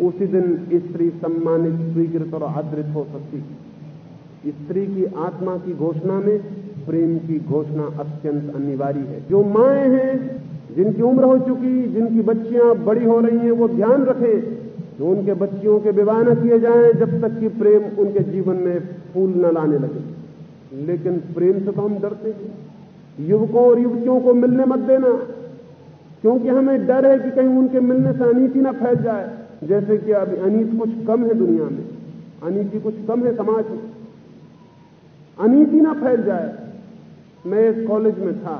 उसी दिन स्त्री सम्मानित, स्वीकृत और आदृत हो सकती। स्त्री की आत्मा की घोषणा में प्रेम की घोषणा अत्यंत अनिवार्य है। जो माए हैं, जिनकी उम्र हो चुकी, जिनकी बच्चियाँ बड़ी हो रही हैं, वो ध्यान रखें। कि उनके बच्चियों के विवाह न किए जाएँ, जब तक कि प्रेम उनके जीवन में फूल न लाने लगे। लेकिन प्रेम से तो हम डरते हैं। युवकों और युवतियों को मिलने मत देना, क्योंकि हमें डर है कि कहीं उनके मिलने से अनीति न फैल जाए। जैसे कि अभी अनीति कुछ कम है दुनिया में, अनीति कुछ कम है समाज में। अनीति ना फैल जाए, मैं इस कॉलेज में था।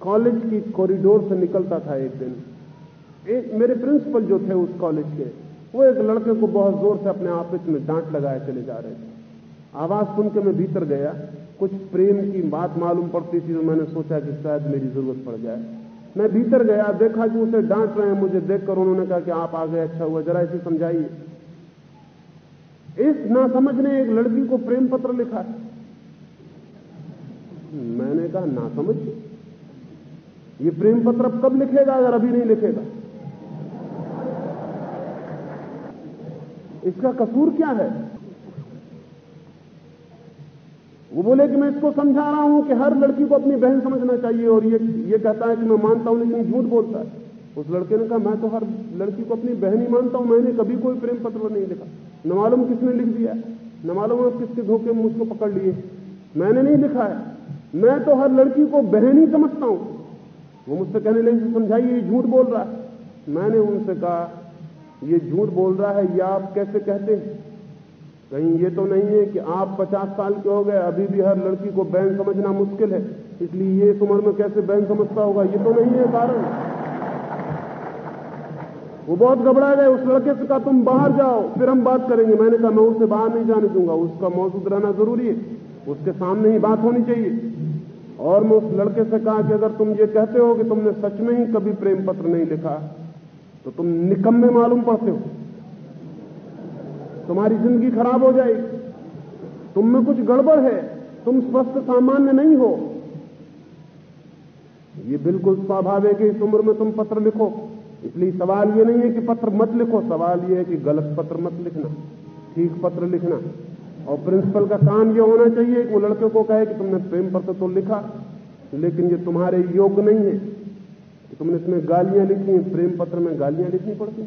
कॉलेज की कॉरिडोर से निकलता था एक दिन। एक मेरे प्रिंसिपल जो थे उस कॉलेज के, वो एक लड़के को बहुत ज़ोर से अपने आपस में डांट लगाए चले जा रहे थे। आवाज़ सुन के मैं भीतर गया। कुछ प्रेम की बात मालूम पड़ती थी तो मैंने सोचा कि शायद मेरी ज़रूरत पड़ जाए। मैं भीतर गया, देखा कि उसे डांट रहे हैं, मुझे देखकर उन्होंने कहा कि आप आ गए अच्छा हुआ, जरा इसे समझाइए। इस नासमझ ने एक लड़की को प्रेम पत्र लिखा मैंने कहा, नासमझ? ये प्रेम पत्र अब कब लिखेगा अगर अभी नहीं लिखेगा? इसका कसूर क्या है? वो बोले कि मैं इसको समझा रहा हूँ कि हर लड़की को अपनी बहन समझना चाहिए और ये ये कहता है कि मैं मानता हूँ लेकिन झूठ बोलता है। उस लड़के ने कहा, मैं तो हर लड़की को अपनी बहन ही मानता हूँ, मैंने कभी कोई प्रेम पत्र नहीं लिखा। न मालूम किसने लिख दिया न मालूम आप किसके धोखे मुझको पकड़ लिए मैंने नहीं लिखा है। मैं तो हर लड़की को बहन ही समझता हूँ। वो मुझसे कहने लगे समझाइए, ये झूठ बोल रहा है। मैंने उनसे कहा, ये झूठ बोल रहा है, या आप कैसे कहते हैं? कहीं ये तो नहीं है कि आप पचास साल के हो गए, अभी भी हर लड़की को बहन समझना मुश्किल है। इसलिए ये उम्र में कैसे बहन समझता होगा? ये तो नहीं है कारण। वो बहुत घबरा गए, उस लड़के से कहा, तुम बाहर जाओ, फिर हम बात करेंगे। मैंने कहा, मैं उससे बाहर नहीं जाने दूँगा, उसका मौजूद रहना ज़रूरी है। उसके सामने ही बात होनी चाहिए। और मैं उस लड़के से कहा कि, अगर तुम ये कहते हो कि तुमने सच में ही कभी प्रेम पत्र नहीं लिखा तो तुम निकम्मे मालूम पड़ते हो। तुम्हारी ज़िंदगी खराब हो जाएगी। तुम में कुछ गड़बड़ है, तुम स्वस्थ सामान्य नहीं हो। ये बिल्कुल स्वाभाविक है इस उम्र में तुम पत्र लिखो। इसलिए सवाल ये नहीं है कि पत्र मत लिखो, सवाल ये है कि गलत पत्र मत लिखना, ठीक पत्र लिखना। और प्रिंसिपल का काम ये होना चाहिए कि वो लड़के को कहे कि तुमने प्रेम पत्र तो लिखा, लेकिन ये तुम्हारे योग्य नहीं है। कि तुमने इसमें गालियाँ लिखी प्रेम पत्र में गालियाँ लिखनी पड़ती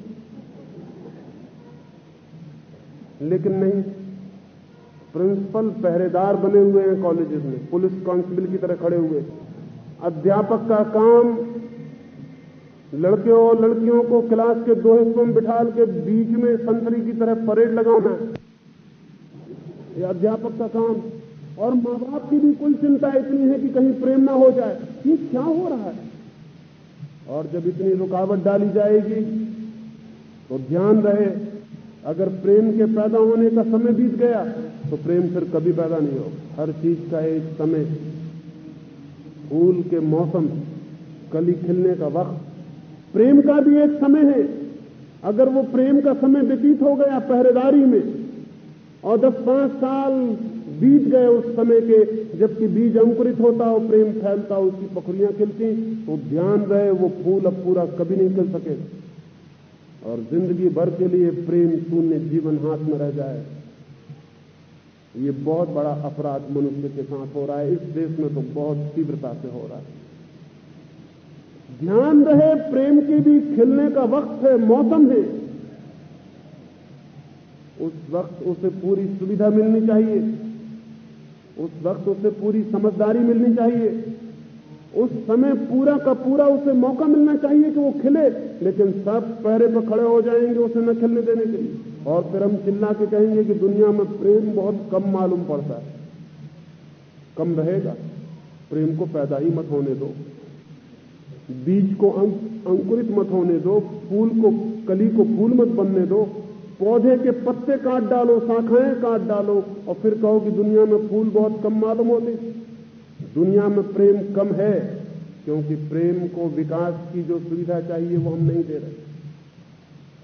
लेकिन नहीं, प्रिंसिपल पहरेदार बने हुए हैं कॉलेजेस में, पुलिस कांस्टेबल की तरह खड़े हुए। अध्यापक का काम लड़के और लड़कियों को क्लास के दो हिस्सों में बिठाल के बीच में संतरी की तरह परेड लगाना। ये अध्यापक का काम। और माँ बाप की भी कुल चिंता इतनी है कि कहीं प्रेम ना हो जाए। ये क्या हो रहा है? और जब इतनी रुकावट डाली जाएगी तो ध्यान रहे अगर प्रेम के पैदा होने का समय बीत गया तो प्रेम फिर कभी पैदा नहीं होगा। हर चीज़ का एक समय। फूल के मौसम, कली खिलने का वक्त, प्रेम का भी एक समय है। अगर वो प्रेम का समय व्यतीत हो गया पहरेदारी में, और दस पाँच साल बीत गए उस समय के, जबकि बीज अंकुरित होता और प्रेम फैलता, उसकी पखुरियाँ खिलती तो ध्यान रहे, वो फूल अब पूरा कभी नहीं खिल सकेगा और ज़िंदगी भर के लिए प्रेम शून्य जीवन हाथ में रह जाए। ये बहुत बड़ा अपराध मनुष्य के साथ हो रहा है। इस देश में तो बहुत तीव्रता से हो रहा है। ध्यान रहे, प्रेम के भी खिलने का वक्त है, मौसम है। उस वक्त उसे पूरी सुविधा मिलनी चाहिए। उस वक्त उसे पूरी समझदारी मिलनी चाहिए। उस समय पूरा का पूरा उसे मौका मिलना चाहिए कि वो खिले, लेकिन सब पहरे पर खड़े हो जाएँगे उसे न खिलने देने के लिए। और फिर हम चिल्ला के कहेंगे कि दुनिया में प्रेम बहुत कम मालूम पड़ता है। कम रहेगा। प्रेम को पैदा ही मत होने दो। बीज को अंकुरित मत होने दो। फूल को, कली को फूल मत बनने दो। पौधे के पत्ते काट डालो, शाखाएँ काट डालो, और फिर कहो कि दुनिया में फूल बहुत कम मालूम होते। दुनिया में प्रेम कम है, क्योंकि प्रेम को विकास की जो सुविधा चाहिए वो हम नहीं दे रहे।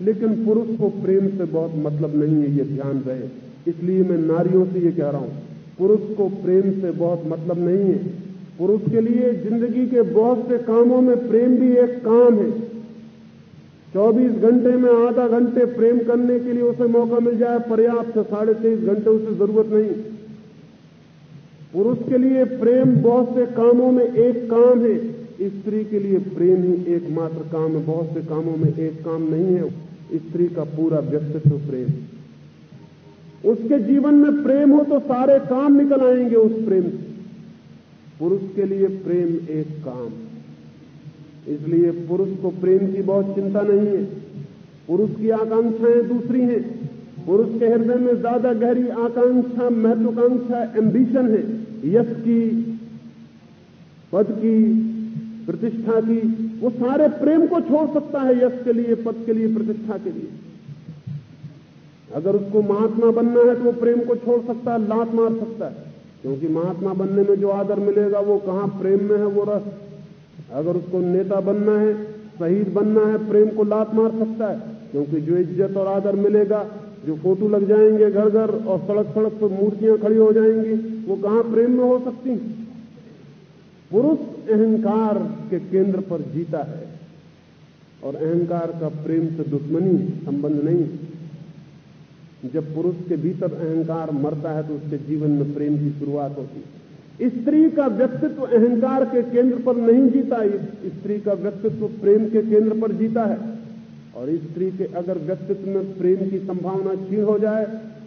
लेकिन पुरुष को प्रेम से बहुत मतलब नहीं है, ये ध्यान रहे। इसलिए मैं नारियों से ये कह रहा हूँ, पुरुष को प्रेम से बहुत मतलब नहीं है। पुरुष के लिए ज़िंदगी के बहुत से कामों में प्रेम भी एक काम है। 24 घंटे में आधा घंटे प्रेम करने के लिए उसे मौका मिल जाए, पर्याप्त साढ़े तेईस घंटे उसे ज़रूरत नहीं। पुरुष के लिए प्रेम बहुत से कामों में एक काम है। स्त्री के लिए प्रेम ही एकमात्र काम है। बहुत से कामों में एक काम नहीं है। स्त्री का पूरा व्यक्तित्व प्रेम उसके जीवन में प्रेम हो तो सारे काम निकल आएँगे उस प्रेम से। पुरुष के लिए प्रेम एक काम इसलिए पुरुष को प्रेम की बहुत चिंता नहीं है। पुरुष की आकांक्षाएँ दूसरी हैं। पुरुष के हृदय में ज़्यादा गहरी आकांक्षा, महत्वाकांक्षा एम्बिशन है। यश की, पद की, प्रतिष्ठा की, वो सारे प्रेम को छोड़ सकता है यश के लिए, पद के लिए, प्रतिष्ठा के लिए। अगर उसको महात्मा बनना है तो वो प्रेम को छोड़ सकता है, लात मार सकता है। क्योंकि महात्मा बनने में जो आदर मिलेगा, वो कहाँ प्रेम में है, वो रस। अगर उसको नेता बनना है, शहीद बनना है, प्रेम को लात मार सकता है। क्योंकि जो इज़्ज़त और आदर मिलेगा जो फ़ोटो लग जाएँगे घर घर और सड़क सड़क पर मूर्तियाँ खड़ी हो जाएँगी, वो कहाँ प्रेम में हो सकती? पुरुष अहंकार के केंद्र पर जीता है और अहंकार का प्रेम से दुश्मनी, संबंध नहीं। जब पुरुष के भीतर अहंकार मरता है तो उसके जीवन में प्रेम की शुरुआत होती है। स्त्री का व्यक्तित्व अहंकार के केंद्र पर नहीं जीता स्त्री का व्यक्तित्व प्रेम के केंद्र पर जीता है। और स्त्री के अगर व्यक्तित्व में प्रेम की संभावना क्षीण हो जाए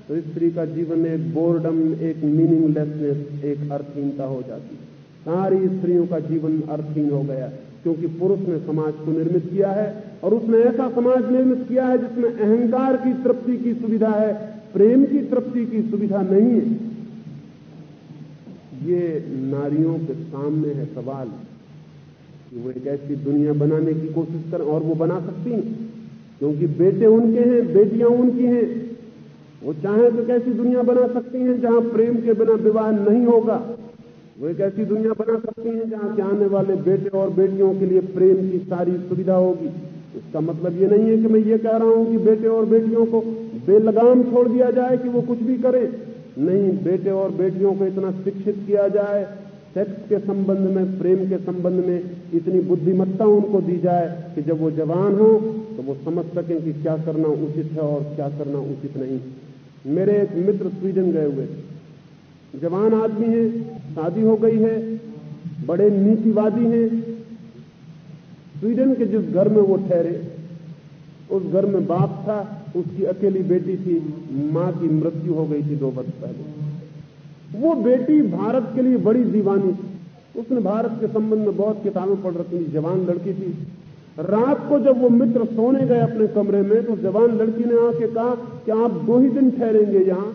तो स्त्री का जीवन एक बोर्डम एक मीनिंगलेसनेस एक अर्थहीनता हो जाती सारी स्त्रियों का जीवन अर्थहीन हो गया, क्योंकि पुरुष ने समाज को निर्मित किया है और उसने ऐसा समाज निर्मित किया है जिसमें अहंकार की तृप्ति की सुविधा है, प्रेम की तृप्ति की सुविधा नहीं है। ये नारियों के सामने है सवाल कि वो एक ऐसी दुनिया बनाने की कोशिश करें और वो बना सकती हैं। क्योंकि बेटे उनके हैं, बेटियाँ उनकी हैं। वो चाहे तो कैसी दुनिया बना सकती हैं जहाँ प्रेम के बिना विवाह नहीं होगा। वो एक ऐसी दुनिया बना सकती हैं जहाँ के आने वाले बेटे और बेटियों के लिए प्रेम की सारी सुविधा होगी। इसका मतलब ये नहीं है कि मैं ये कह रहा हूँ कि बेटे और बेटियों को बेलगाम छोड़ दिया जाए कि वो कुछ भी करे। नहीं, बेटे और बेटियों को इतना शिक्षित किया जाए सेक्स के संबंध में, प्रेम के संबंध में इतनी बुद्धिमत्ता उनको दी जाए कि जब वो जवान हो तो वो समझ सकें कि क्या करना उचित है और क्या करना उचित नहीं। मेरे एक मित्र स्वीडन गए हुए जवान आदमी है, शादी हो गई है, बड़े नीतिवादी हैं। स्वीडन के जिस घर में वो ठहरे, उस घर में बाप था, उसकी अकेली बेटी थी, माँ की मृत्यु हो गई थी दो वर्ष पहले। वो बेटी भारत के लिए बड़ी दीवानी उसने भारत के संबंध में बहुत किताबें पढ़ रखी थी, जवान लड़की थी। रात को जब वो मित्र सोने गए अपने कमरे में तो जवान लड़की ने आके कहा कि आप दो ही दिन ठहरेंगे यहाँ,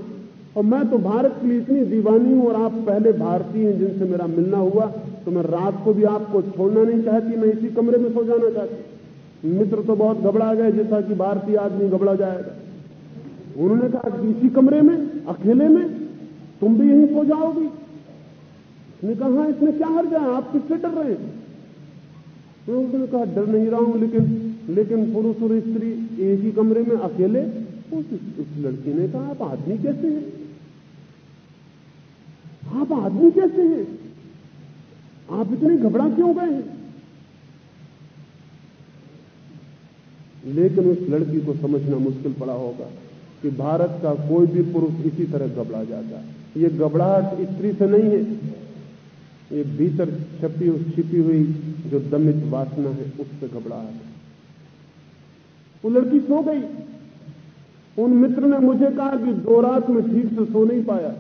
और मैं तो भारत के लिए इतनी दीवानी हूँ और आप पहले भारतीय हैं जिनसे मेरा मिलना हुआ तो मैं रात को भी आपको छोड़ना नहीं चाहती, मैं इसी कमरे में सो जाना चाहती मित्र तो बहुत घबरा गए, जैसा कि भारतीय आदमी घबरा जाएगा। उन्होंने कहा कि इसी कमरे में, अकेले में? तुम भी यहीं सो जाओगी। उसने कहा इसमें क्या हर जाए आप किससे डर रहे हैं? तो उसने कहा डर नहीं रहा हूँ लेकिन लेकिन पुरुष और स्त्री एक ही कमरे में अकेले? उस, उस लड़की ने कहा आप आदमी कैसे हैं? आप आदमी कैसे हैं? आप इतने घबरा क्यों गए हैं? लेकिन उस लड़की को समझना मुश्किल पड़ा होगा कि भारत का कोई भी पुरुष इसी तरह घबरा जाता है। ये घबराहट स्त्री से नहीं है। ये भीतर छपी छिपी हुई जो दमित वासना है, उससे घबराहट है। वो लड़की सो गई। उन मित्र ने मुझे कहा कि दो रात में ठीक से सो नहीं पाया।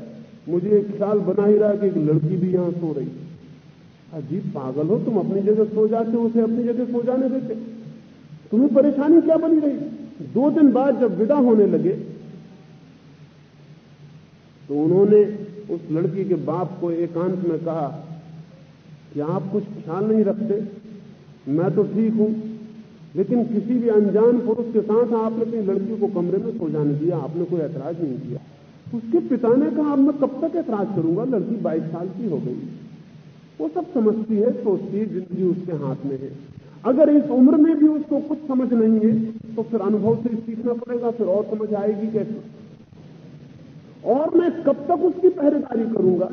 मुझे एक ख्याल बना ही रहा कि एक लड़की भी यहाँ सो रही अजीब पागल हो तुम, अपनी जगह सो जाते हो, उसे अपनी जगह सो जाने देते तुम्हें परेशानी क्या बनी रही? दो दिन बाद जब विदा होने लगे तो उन्होंने उस लड़की के बाप को एकांत में कहा कि आप कुछ ख्याल नहीं रखते, मैं तो ठीक हूँ, लेकिन किसी भी अनजान पुरुष के साथ आपने अपनी लड़की को कमरे में सो जाने दिया, आपने कोई ऐतराज नहीं किया। उसके पिता ने कहा, अब मैं कब तक ऐतराज करूँगा? लड़की बाईस साल की हो गई। वो सब समझती है, सोचती है, ज़िंदगी उसके हाथ में है। अगर इस उम्र में भी उसको कुछ समझ नहीं है तो फिर अनुभव से सीखना पड़ेगा, फिर और समझ आएगी कैसे? और मैं कब तक उसकी पहरेदारी करूँगा?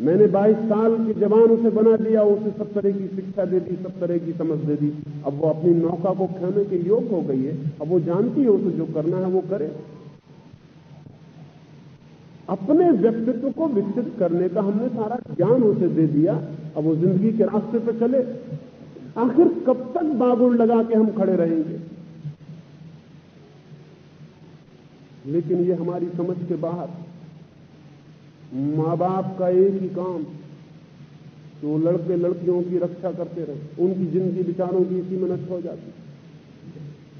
मैंने 22 साल के जवान उसे बना दिया, उसे सब तरह की शिक्षा दे दी, सब तरह की समझ दे दी। अब वो अपनी नौका को खाने के योग हो गई है। अब वो जानती है उसे जो करना है वो करे। अपने व्यक्तित्व को विकसित करने का हमने सारा ज्ञान उसे दे दिया। अब वो ज़िंदगी के रास्ते पर चले। आखिर कब तक बागुड़ लगा के हम खड़े रहेंगे? लेकिन ये हमारी समझ के बाहर। माँ बाप का एक ही काम तो लड़के लड़कियों की रक्षा करते रहे। उनकी ज़िंदगी विचारों की इसी में नष्ट हो जाती।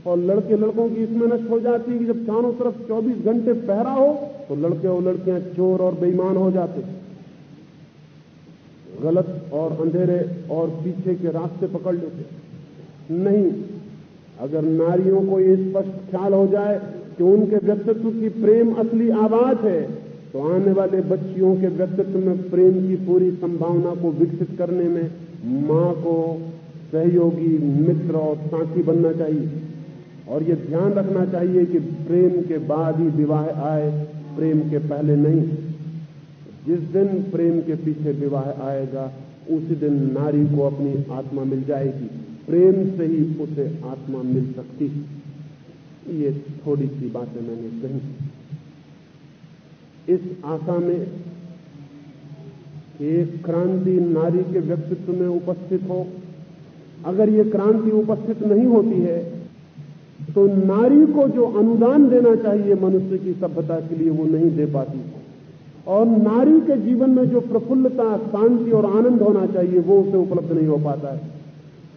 और लड़के लड़कों की इसमें नष्ट हो जाती कि जब चारों तरफ़ 24 घंटे पहरा हो तो लड़के और लड़कियाँ चोर और बेईमान हो जाते। गलत और अंधेरे और पीछे के रास्ते पकड़ लेते। नहीं, अगर नारियों को ये स्पष्ट ख्याल हो जाए कि उनके व्यक्तित्व की प्रेम असली आवाज़ है तो आने वाले बच्चियों के व्यक्तित्व में प्रेम की पूरी संभावना को विकसित करने में माँ को सहयोगी, मित्र और साथी बनना चाहिए। और ये ध्यान रखना चाहिए कि प्रेम के बाद ही विवाह आए, प्रेम के पहले नहीं। जिस दिन प्रेम के पीछे विवाह आएगा, उसी दिन नारी को अपनी आत्मा मिल जाएगी। प्रेम से ही उसे आत्मा मिल सकती ये थोड़ी सी बातें मैंने कही। इस आशा में एक क्रांति नारी के व्यक्तित्व में उपस्थित हो। अगर ये क्रांति उपस्थित नहीं होती है तो नारी को जो अनुदान देना चाहिए मनुष्य की सभ्यता के लिए, वो नहीं दे पाती। और नारी के जीवन में जो प्रफुल्लता, शांति और आनंद होना चाहिए, वो उसे उपलब्ध नहीं हो पाता है।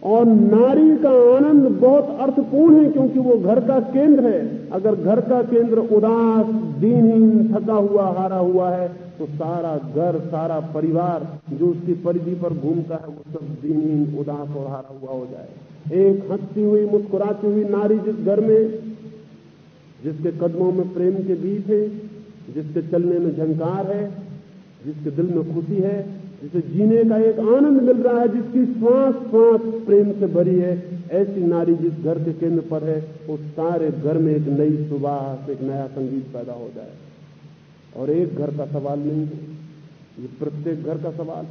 और नारी का आनंद बहुत अर्थपूर्ण है क्योंकि वो घर का केंद्र है। अगर घर का केंद्र उदास, दीनहीन, थका हुआ, हारा हुआ है तो सारा घर, सारा परिवार जो उसकी परिधि पर घूमता है, वो सब दीनहीन, उदास और हारा हुआ हो जाए। एक हंसती हुई, मुस्कुराती हुई नारी जिस घर में, जिसके कदमों में प्रेम के बीज है, जिसके चलने में झंकार है, जिसके दिल में खुशी है जिसे जीने का एक आनंद मिल रहा है, जिसकी श्वास श्वास प्रेम से भरी है, ऐसी नारी जिस घर के केंद्र पर है, उस सारे घर में एक नई सुबह, एक नया संगीत पैदा हो जाए। और एक घर का सवाल नहीं है। ये प्रत्येक घर का सवाल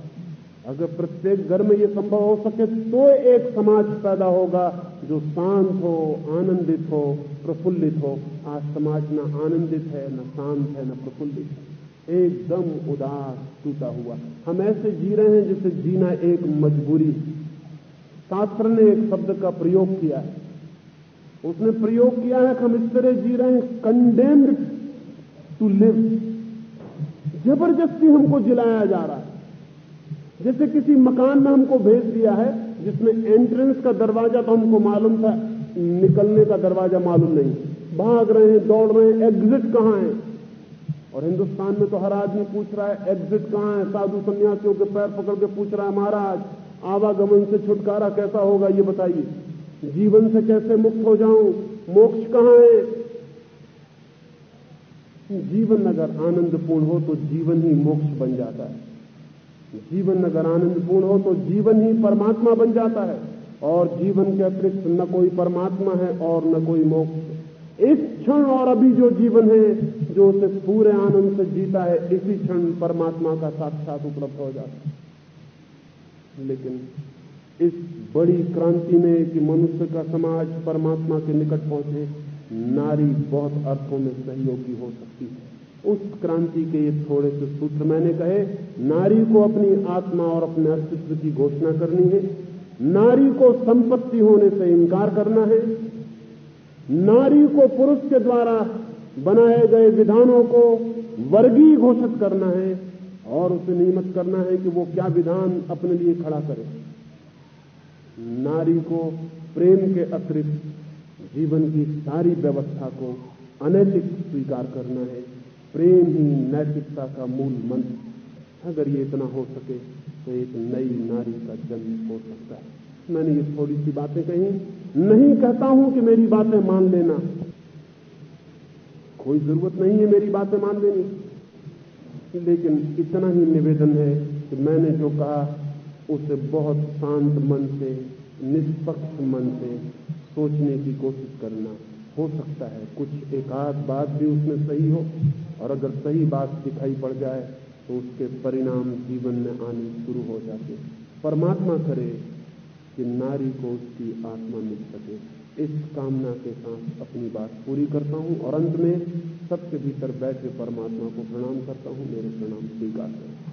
अगर प्रत्येक घर में ये संभव हो सके तो एक समाज पैदा होगा, जो शांत हो, आनंदित हो, प्रफुल्लित हो। आज समाज न आनंदित है, न शांत है, न प्रफुल्लित है। एकदम उदास टूटा हुआ। हम ऐसे जी रहे हैं जैसे जीना एक मजबूरी शास्त्र ने एक शब्द का प्रयोग किया है। उसने प्रयोग किया है कि हम इस तरह जी रहे हैं कंडेम्ड टू लिव ज़बरदस्ती हमको जिलाया जा रहा है। जैसे किसी मकान में हमको भेज दिया है, जिसमें एंट्रेंस का दरवाज़ा तो हमको मालूम था, निकलने का दरवाज़ा मालूम नहीं। भाग रहे हैं, दौड़ रहे हैं एग्जिट कहाँ है? और हिंदुस्तान में तो हर आदमी पूछ रहा है एग्जिट कहाँ है? साधु संन्यासियों के पैर पकड़ के पूछ रहा है, महाराज, आवागमन से छुटकारा कैसा होगा ये बताइए? जीवन से कैसे मुक्त हो जाऊँ? मोक्ष कहाँ है? जीवन अगर आनंदपूर्ण हो तो जीवन ही मोक्ष बन जाता है। जीवन अगर आनंदपूर्ण हो तो जीवन ही परमात्मा बन जाता है। और जीवन के अतिरिक्त न कोई परमात्मा है और न कोई मोक्ष इस क्षण और अभी जो जीवन है जो उसे पूरे आनंद से जीता है, इसी क्षण परमात्मा का साक्षात उपलब्ध हो जाता है। लेकिन इस बड़ी क्रांति में कि मनुष्य का समाज परमात्मा के निकट पहुँचे, नारी बहुत अर्थों में सहयोगी हो सकती है। उस क्रांति के ये थोड़े से सूत्र मैंने कहे, नारी को अपनी आत्मा और अपने अस्तित्व की घोषणा करनी है। नारी को संपत्ति होने से इनकार करना है। नारी को पुरुष के द्वारा बनाए गए विधानों को वर्गीय घोषित करना है और उसे नियमित करना है कि वो क्या विधान अपने लिए खड़ा करे। नारी को प्रेम के अतिरिक्त जीवन की सारी व्यवस्था को अनैतिक स्वीकार करना है। प्रेम ही नैतिकता का मूल मंत्र। अगर ये इतना हो सके तो एक नई नारी का जन्म हो सकता है। मैंने ये थोड़ी सी बातें कही। नहीं कहता हूँ कि मेरी बातें मान लेना। कोई ज़रूरत नहीं है मेरी बातें मान लेनी लेकिन इतना ही निवेदन है कि मैंने जो कहा, उसे बहुत शांत मन से, निष्पक्ष मन से सोचने की कोशिश करना हो सकता है। कुछ एक आध बात भी उसमें सही हो और अगर सही बात दिखाई पड़ जाए तो उसके परिणाम जीवन में आने शुरू हो जाते। परमात्मा करे कि नारी को उसकी आत्मा मिल सके। इस कामना के साथ अपनी बात पूरी करता हूँ और अंत में सबके भीतर बैठे परमात्मा को प्रणाम करता हूँ। मेरे प्रणाम स्वीकार करता करें।